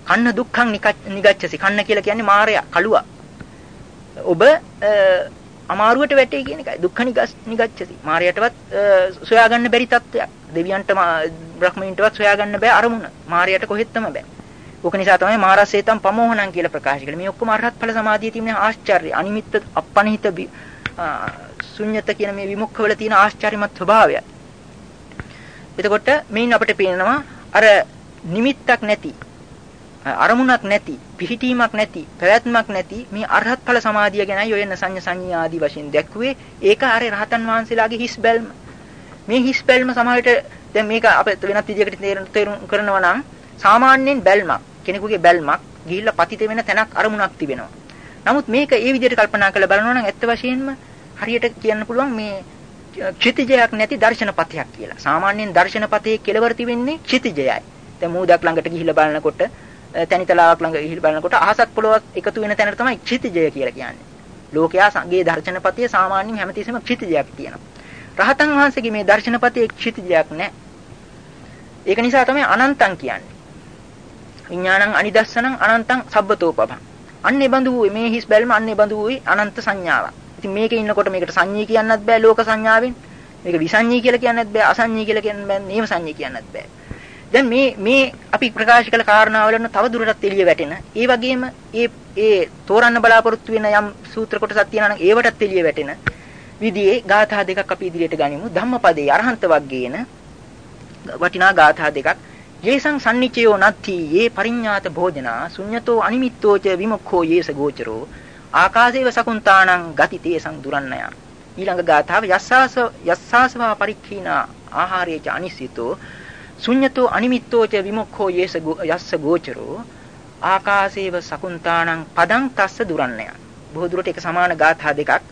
කන්න දුක්ඛං නිගච්ඡසි කන්න කියලා කියන්නේ මායя කලුවා ඔබ අමාරුවට වැටේ කියන එකයි. දුක්ඛ නිගච්ඡති. මායයටවත් සොයාගන්න බැරි තත්ත්වයක්. දෙවියන්ට බ්‍රහ්මීන්ටවත් සොයාගන්න බෑ අරමුණ. මායයට කොහෙත්ම බෑ. ඕක නිසා තමයි මාරසේතම් පමෝහණං කියලා ප්‍රකාශ කළේ. මේ ඔක්කොම අරහත් ඵල සමාධියේ තියෙන ආශ්චර්ය, අනිමිත්ත, අපනිහිත ශුන්්‍යත කියන මේ විමුක්ඛවල තියෙන ආශ්චර්යමත් ස්වභාවය. එතකොට මේන් අපිට පේනවා අර නිමිත්තක් නැති අරමුණක් නැති, පිහිටීමක් නැති, පැවැත්මක් නැති මේ අරහත් ඵල සමාධිය ගැනයි ඔය නසඤ්ඤ සංඤා ආදී වශයෙන් දැක්ුවේ. ඒක අර රහතන් වහන්සේලාගේ හිස් බැල්ම. මේ හිස් බැල්ම සමහරට දැන් මේක අපිට වෙනත් විදිහකට තේරුම් කරනවා නම් සාමාන්‍යයෙන් බැල්මක් කෙනෙකුගේ බැල්මක් ගිහිල්ලා පතිත වෙන තැනක් අරමුණක් තිබෙනවා. නමුත් මේක ඒ විදිහට කල්පනා කරලා බලනවා නම් ඇත්ත වශයෙන්ම හරියට කියන්න පුළුවන් මේ චිතිජයක් නැති දර්ශනපතයක් කියලා. සාමාන්‍යයෙන් දර්ශනපතේ කෙලවර තිබෙන්නේ චිතිජයයි. දැන් මූදක් ළඟට ගිහිල්ලා බලනකොට තැනිතලාවක් ළඟ ගිහිල් බලනකොට අහසක් පොළොවක් එකතු වෙන තැනට තමයි ක්ෂිතිජය කියලා කියන්නේ. ලෝකයා සංගේ දර්ශනපතිය සාමාන්‍යයෙන් හැමතිස්සෙම ක්ෂිතිජයක් තියෙනවා. රහතන් වහන්සේගේ මේ දර්ශනපතියේ ක්ෂිතිජයක් නැහැ. ඒක නිසා තමයි අනන්තං කියන්නේ. විඥානං අනිදස්සනං අනන්තං සබ්බතෝපභං. අන්නේ බඳු මේ හිස් බැල්ම අන්නේ බඳු අනන්ත සංඥාවක්. ඉතින් මේකේ ඉන්නකොට මේකට සංඤී කියන්නත් බෑ ලෝක සංඥාවෙන්. මේක විසංඤී කියලා කියන්නත් බෑ අසංඤී කියලා කියන්නත් බෑ නේම සංඤී කියන්නත් බෑ. දැන් මේ මේ අපි ප්‍රකාශ කළ කාරණාවලන තව දුරටත් එළිය වැටෙන. ඒ වගේම ඒ ඒ තෝරන්න බලාපොරොත්තු වෙන යම් සූත්‍ර කොටසක් තියෙනවා නම් ඒවටත් එළිය වැටෙන විදිහේ ගාථා දෙකක් අපි ඉදිරියට ගනිමු. ධම්මපදේ අරහන්ත වග්ගේන වටිනා ගාථා දෙකක්. යේසං සම්නිචයෝ නත්ති යේ පරිඤ්ඤාත භෝජනා ශුඤ්ඤතෝ අනිමිත්තෝච විමුක්ඛෝ යේස ගෝචරෝ ආකාශේව සකුන්තානං ගති තේසං දුරන්නය ඊළඟ ගාථාව යස්සාස යස්සාසවා පරික්ඛීනා ආහාරේච අනිසිතෝ ශුඤ්ඤතෝ අනිමිත්තෝච විමුක්ඛෝ යේස යස්ස ගෝචරෝ ආකාශේව සකුන්තානං පදං තස්ස දුරන්නය. බොහෝ දුරට එක සමාන ගාථා දෙකක්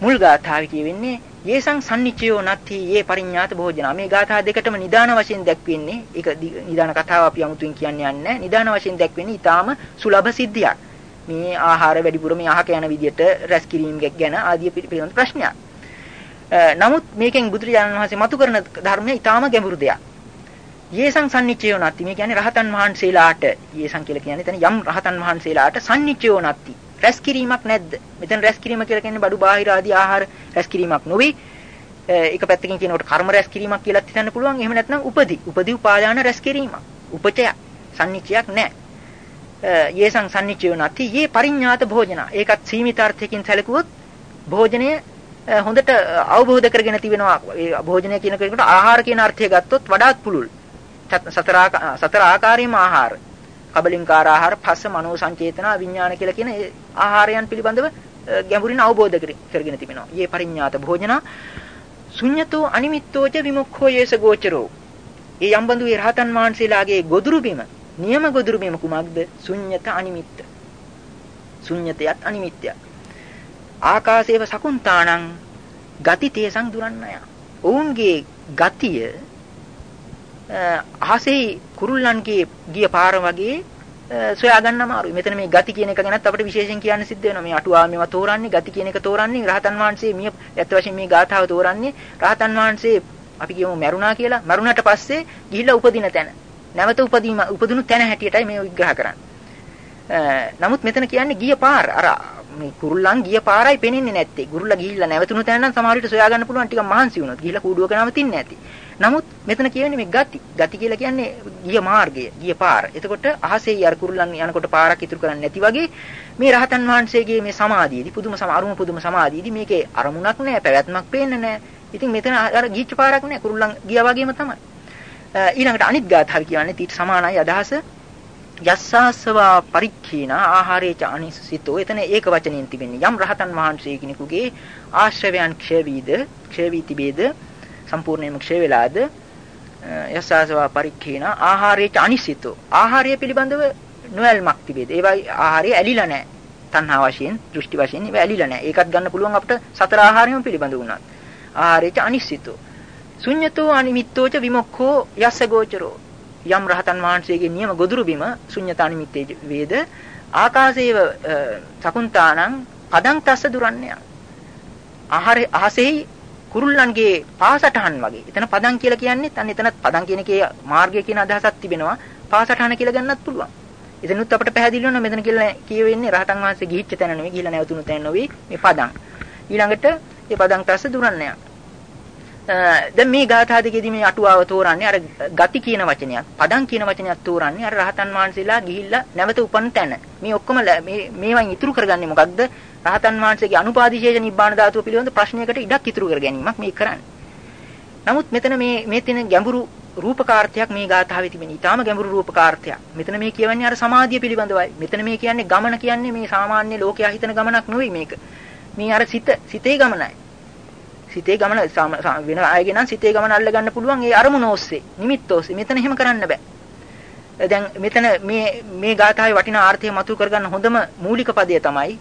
මුල් ගාථාවේ කියවෙන්නේ යේසං සම්නිච්චයෝ නත්ති යේ පරිඤ්ඤාත භෝජන. මේ ගාථා දෙකටම නිදාන වශයෙන් දැක්වෙන්නේ ඒක නිදාන කතාව අපි 아무තුන් කියන්නේ නැහැ. නිදාන වශයෙන් දැක්වෙන්නේ ඊටාම සුලභ සිද්ධියක්. මේ ආහාර වැඩිපුර මේ අහක යන විදියට රැස් කිරීම ගැන ආදී පිළිබඳ ප්‍රශ්නයක්. නමුත් මේකෙන් බුදුරජාණන් වහන්සේ මතු කරන ධර්මය ඊටාම ගැඹුරු දෙයක්. යේසං සම්නිච්චයෝ නැති මේ කියන්නේ රහතන් වහන්සේලාට යේසං කියලා කියන්නේ එතන යම් රහතන් වහන්සේලාට සම්නිච්චයෝ නැති රැස් කිරීමක් නැද්ද? මෙතන රැස් කිරීම කියලා කියන්නේ බඩු බාහිර ආදී ආහාර රැස් කිරීමක් නොවේ. එක පැත්තකින් කියනකොට කර්ම රැස් කිරීමක් කියලා හිතන්න පුළුවන්. එහෙම නැත්නම් උපදි. උපදි උපාදාන රැස් කිරීමක්. උපචය. සම්නිච්චයක් නැහැ. යේසං සම්නිච්චයෝ නැති යේ පරිඥාත භෝජන. ඒකත් සීමිත අර්ථයකින් සැලකුවොත් භෝජනය හොඳට අවබෝධ කරගෙන තිබෙනවා. ඒ භෝජනය කියන කෙනෙකුට ආහාර කියන අර්ථය ගත්තොත් වඩාත් පුළුල්. සතර සතර ආකාරයේම ආහාර කබලින්කාර ආහාර පස්ස මනෝ සංචේතන විඥාන කියලා කියන ආහාරයන් පිළිබඳව ගැඹුරින් අවබෝධ කරගෙන තිබෙනවා. යේ පරිඥාත භෝජන ශුඤ්‍යතෝ අනිමිත්තෝච විමුක්ඛෝ යේස ගෝචරෝ. ඒ යම්බඳු ඒ රහතන් වහන්සේලාගේ ගොදුරු බිම නියම ගොදුරු බිම කුමක්ද? ශුඤ්‍යත අනිමිත්ත. ශුඤ්‍යතයත් අනිමිත්‍යය. ආකාශේව සකුන්තානං ගති තේසං දුරන්නය. ඔවුන්ගේ ගතිය අහසේ කුරුල්ලන්ගේ ගිය පාර වගේ සොයා ගන්න අමාරුයි. මෙතන මේ ගති කියන එක ගැනත් අපිට විශේෂයෙන් කියන්න සිද්ධ වෙනවා. මේ අටුවා මේවා තෝරන්නේ ගති කියන එක තෝරන්නේ රහතන් වහන්සේ මිය ඇත්ත වශයෙන් මේ ගාථාව තෝරන්නේ රහතන් වහන්සේ අපි කියමු මරුණා කියලා. මරුණට පස්සේ ගිහිල්ලා උපදින තැන. නැවත උපදීම උපදිනු තැන හැටියටයි මේ විග්‍රහ කරන්නේ. නමුත් මෙතන කියන්නේ ගිය පාර අර මේ කුරුල්ලන් ගිය පාරයි පෙනෙන්නේ නැත්තේ. කුරුල්ලා ගිහිල්ලා නැවතුණු තැන නම් සමහර විට සොයා ගන්න පුළුවන් ටිකක් මහන්සි වුණොත්. ගිහිල්ලා කූඩුවක නවතින්නේ නැති. නමුත් මෙතන කියන්නේ මේ ගති. ගති කියලා කියන්නේ ගිය මාර්ගය, ගිය පාර. එතකොට අහසේ අර කුරුල්ලන් යනකොට පාරක් ඉතුරු කරන්නේ නැති වගේ මේ රහතන් වහන්සේගේ මේ සමාධියේදී පුදුම අරුම පුදුම සමාධියේදී මේකේ අරමුණක් නැහැ, පැවැත්මක් පේන්නේ නැහැ. ඉතින් මෙතන අර ගිච්ච පාරක් නැහැ. කුරුල්ලන් ගියා වගේම තමයි. ඊළඟට අනිත් ගාථාව කියන්නේ ඊට සමානයි අදහස. යස්සාසවා පරික්ඛීන ආහාරේච අනිසිතෝ එතන ඒක වචනෙන් තිබෙන්නේ යම් රහතන් වහන්සේ කෙනෙකුගේ ආශ්‍රවයන් ක්ෂය වීද ක්ෂය වී තිබේද සම්පූර්ණයෙන්ම ක්ෂය වෙලාද යස්සාසවා පරික්ඛීන ආහාරේච අනිසිතෝ ආහාරය පිළිබඳව නොඇල්මක් තිබේද? ඒවයි ආහාරය ඇලිලා නැහැ. තණ්හා වශයෙන් දෘෂ්ටි වශයෙන් ඒවා ඇලිලා නැහැ. ඒකත් ගන්න පුළුවන් අපිට සතර ආහාරයම පිළිබඳ වුණත්. ආහාරේච අනිසිතෝ ශුඤ්‍යතෝ අනිමිත්තෝච විමුක්ඛෝ යස්ස ගෝචරෝ යම් රහතන් වහන්සේගේ නියම ගොදුරු බිම ශුන්්‍යතා නිමිත්තේ වේද ආකාශේව සකුන්තානං පදං තස්ස දුරන්නේ ආහාර අහසෙහි කුරුල්ලන්ගේ පාසටහන් වගේ. එතන පදං කියලා කියන්නේ අන්න එතන පදං කියන එකේ මාර්ගය කියන අදහසක් තිබෙනවා. පාසටහන කියලා ගන්නත් පුළුවන්. එතනුත් අපිට පැහැදිලි වෙනවා මෙතන කියලා කියවෙන්නේ රහතන් වහන්සේ ගිහිච්ච තැන නෙවෙයි ගිහිලා නැවතුණු තැන නෙවෙයි මේ පදං. ඊළඟට මේ පදං තස්ස දුරන්නේ දැන් මේ ගාථා දෙකේදී මේ අටුවාව තෝරන්නේ අර ගති කියන වචනයක්, පදං කියන වචනයක් තෝරන්නේ අර රහතන් වහන්සේලා ගිහිල්ලා නැවත උපන් තැන. මේ ඔක්කොම මේ මේවන් ඉතුරු කරගන්නේ මොකක්ද? රහතන් වහන්සේගේ අනුපාදිශේෂ නිබ්බාන ධාතුව පිළිබඳ ප්‍රශ්නයකට ඉඩක් ඉතුරු කර ගැනීමක් මේ කරන්නේ. නමුත් මෙතන මේ මේ තියෙන ගැඹුරු රූපකාර්ථයක් මේ ගාථාවේ තිබෙන. ඊටාම ගැඹුරු රූපකාර්ථයක්. මෙතන මේ කියවන්නේ අර සමාධිය පිළිබඳවයි. මෙතන මේ කියන්නේ ගමන කියන්නේ මේ සාමාන්‍ය ලෝකයා හිතන ගමනක් නෙවෙයි මේක. මේ අර සිත සිතේ ගමනයි. සිතේ ගමන වෙන අයගේ නම් සිතේ ගමන අල්ල ගන්න පුළුවන් ඒ අරමුණ ඔස්සේ නිමිත්ත ඔස්සේ මෙතන එහෙම කරන්න බෑ දැන් මෙතන මේ මේ ගාථාවේ වටිනා ආර්ථය මතු කරගන්න හොඳම මූලික පදය තමයි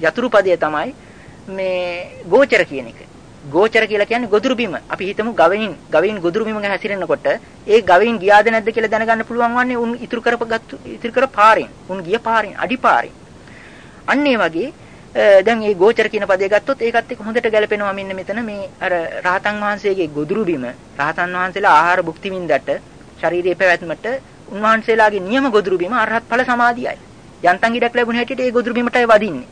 යතුරු පදය තමයි මේ ගෝචර කියන එක. ගෝචර කියලා කියන්නේ ගොදුරු බිම. අපි හිතමු ගවයින් ගවයින් ගොදුරු බිමක හැසිරෙනකොට ඒ ගවයින් ගියාද නැද්ද කියලා දැනගන්න පුළුවන් වන්නේ උන් ඉතුරු කරපගත්තු ඉතුරු කර පාරෙන්. උන් ගිය පාරෙන් අඩි පාරෙන්. අන්න ඒ වගේ දැන් මේ ගෝචර කියන පදය ගත්තොත් ඒකත් එක්ක හොඳට ගැලපෙනවා මෙන්න මෙතන මේ අර රහතන් වහන්සේගේ ගොදුරු බිම. රහතන් වහන්සේලා ආහාර භුක්ති විඳට ශාරීරික පැවැත්මට උන්වහන්සේලාගේ නියම ගොදුරු බිම අරහත් ඵල සමාධියයි. යන්තම් ඉඩක් ලැබුණ හැටියට ඒ ගොදුරු බිමටයි වදින්නේ.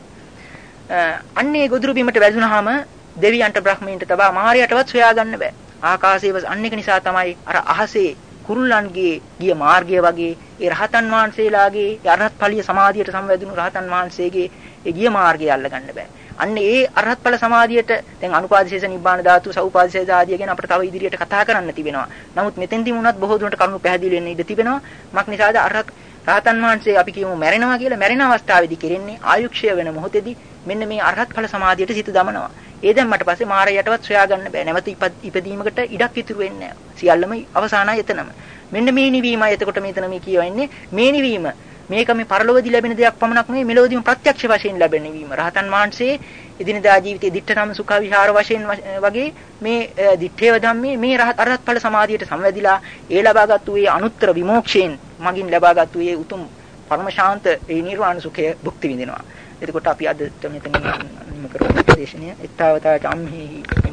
අන්න ඒ ගොදුරු බිමට වැදුනහම දෙවියන්ට බ්‍රහ්මීන්ට තබා මාරයටවත් සොයා ගන්න බෑ. ආකාශයේ අන්න එක නිසා තමයි අර අහසේ කුරුල්ලන්ගේ ගිය මාර්ගය වගේ ඒ රහතන් වහන්සේලාගේ අරහත් ඵලිය සමාධියට සම්වැදුණු රහතන් වහන්සේගේ ඒ ගිය මාර්ගය අල්ලගන්න බෑ. අන්න ඒ අරහත් ඵල සමාධියට දැන් අනුපාදිශේෂ නිබ්බාන ධාතු සෞපාදිශේෂ ආදිය ගැන අපිට තව ඉදිරියට කතා කරන්න තිබෙනවා. නමුත් මෙතෙන්දී වුණත් බොහෝ දුරට කරුණු පැහැදිලි වෙන්න ඉඩ තිබෙනවා. මක් නිසාද අරහත් රහතන් වහන්සේ අපි කියමු මැරෙනවා කියලා මැරෙන අවස්ථාවේදී කෙරෙන්නේ ආයුක්ෂය වෙන මොහොතේදී මෙන්න මේ අරහත් ඵල සමාධියට සිත දමනවා. ඒ දැම්මට පස්සේ මාරයටවත් සොයා ගන්න බෑ. නැවත ඉපදීමකට ඉඩක් ඉතුරු වෙන්නේ නැහැ. සියල්ලම අවසానයි එතනම. මෙන්න මේ නිවීමයි එතකොට මෙතන මේ කියවන්නේ මේ නිවීම මේක මේ පරලොවදී ලැබෙන දෙයක් පමණක් නෙවෙයි මෙලොවදීම ප්‍රත්‍යක්ෂ වශයෙන් ලැබෙන වීම. රහතන් වහන්සේ එදිනදා ජීවිතයේ දිට්ඨනම සුඛ විහාර වශයෙන් වගේ මේ දිත්තේව ධම්මේ මේ රහත් අරහත් ඵල සමාධියට සංවැදිලා ඒ ලබාගත්තු ඒ අනුත්තර විමෝක්ෂයෙන් මගින් ලබාගත්තු ඒ උතුම් පරම ශාන්ත ඒ නිර්වාණ සුඛය භුක්ති විඳිනවා. එතකොට අපි අද මෙතන නිම කරන දේශනය ඊතාවතා චම්හි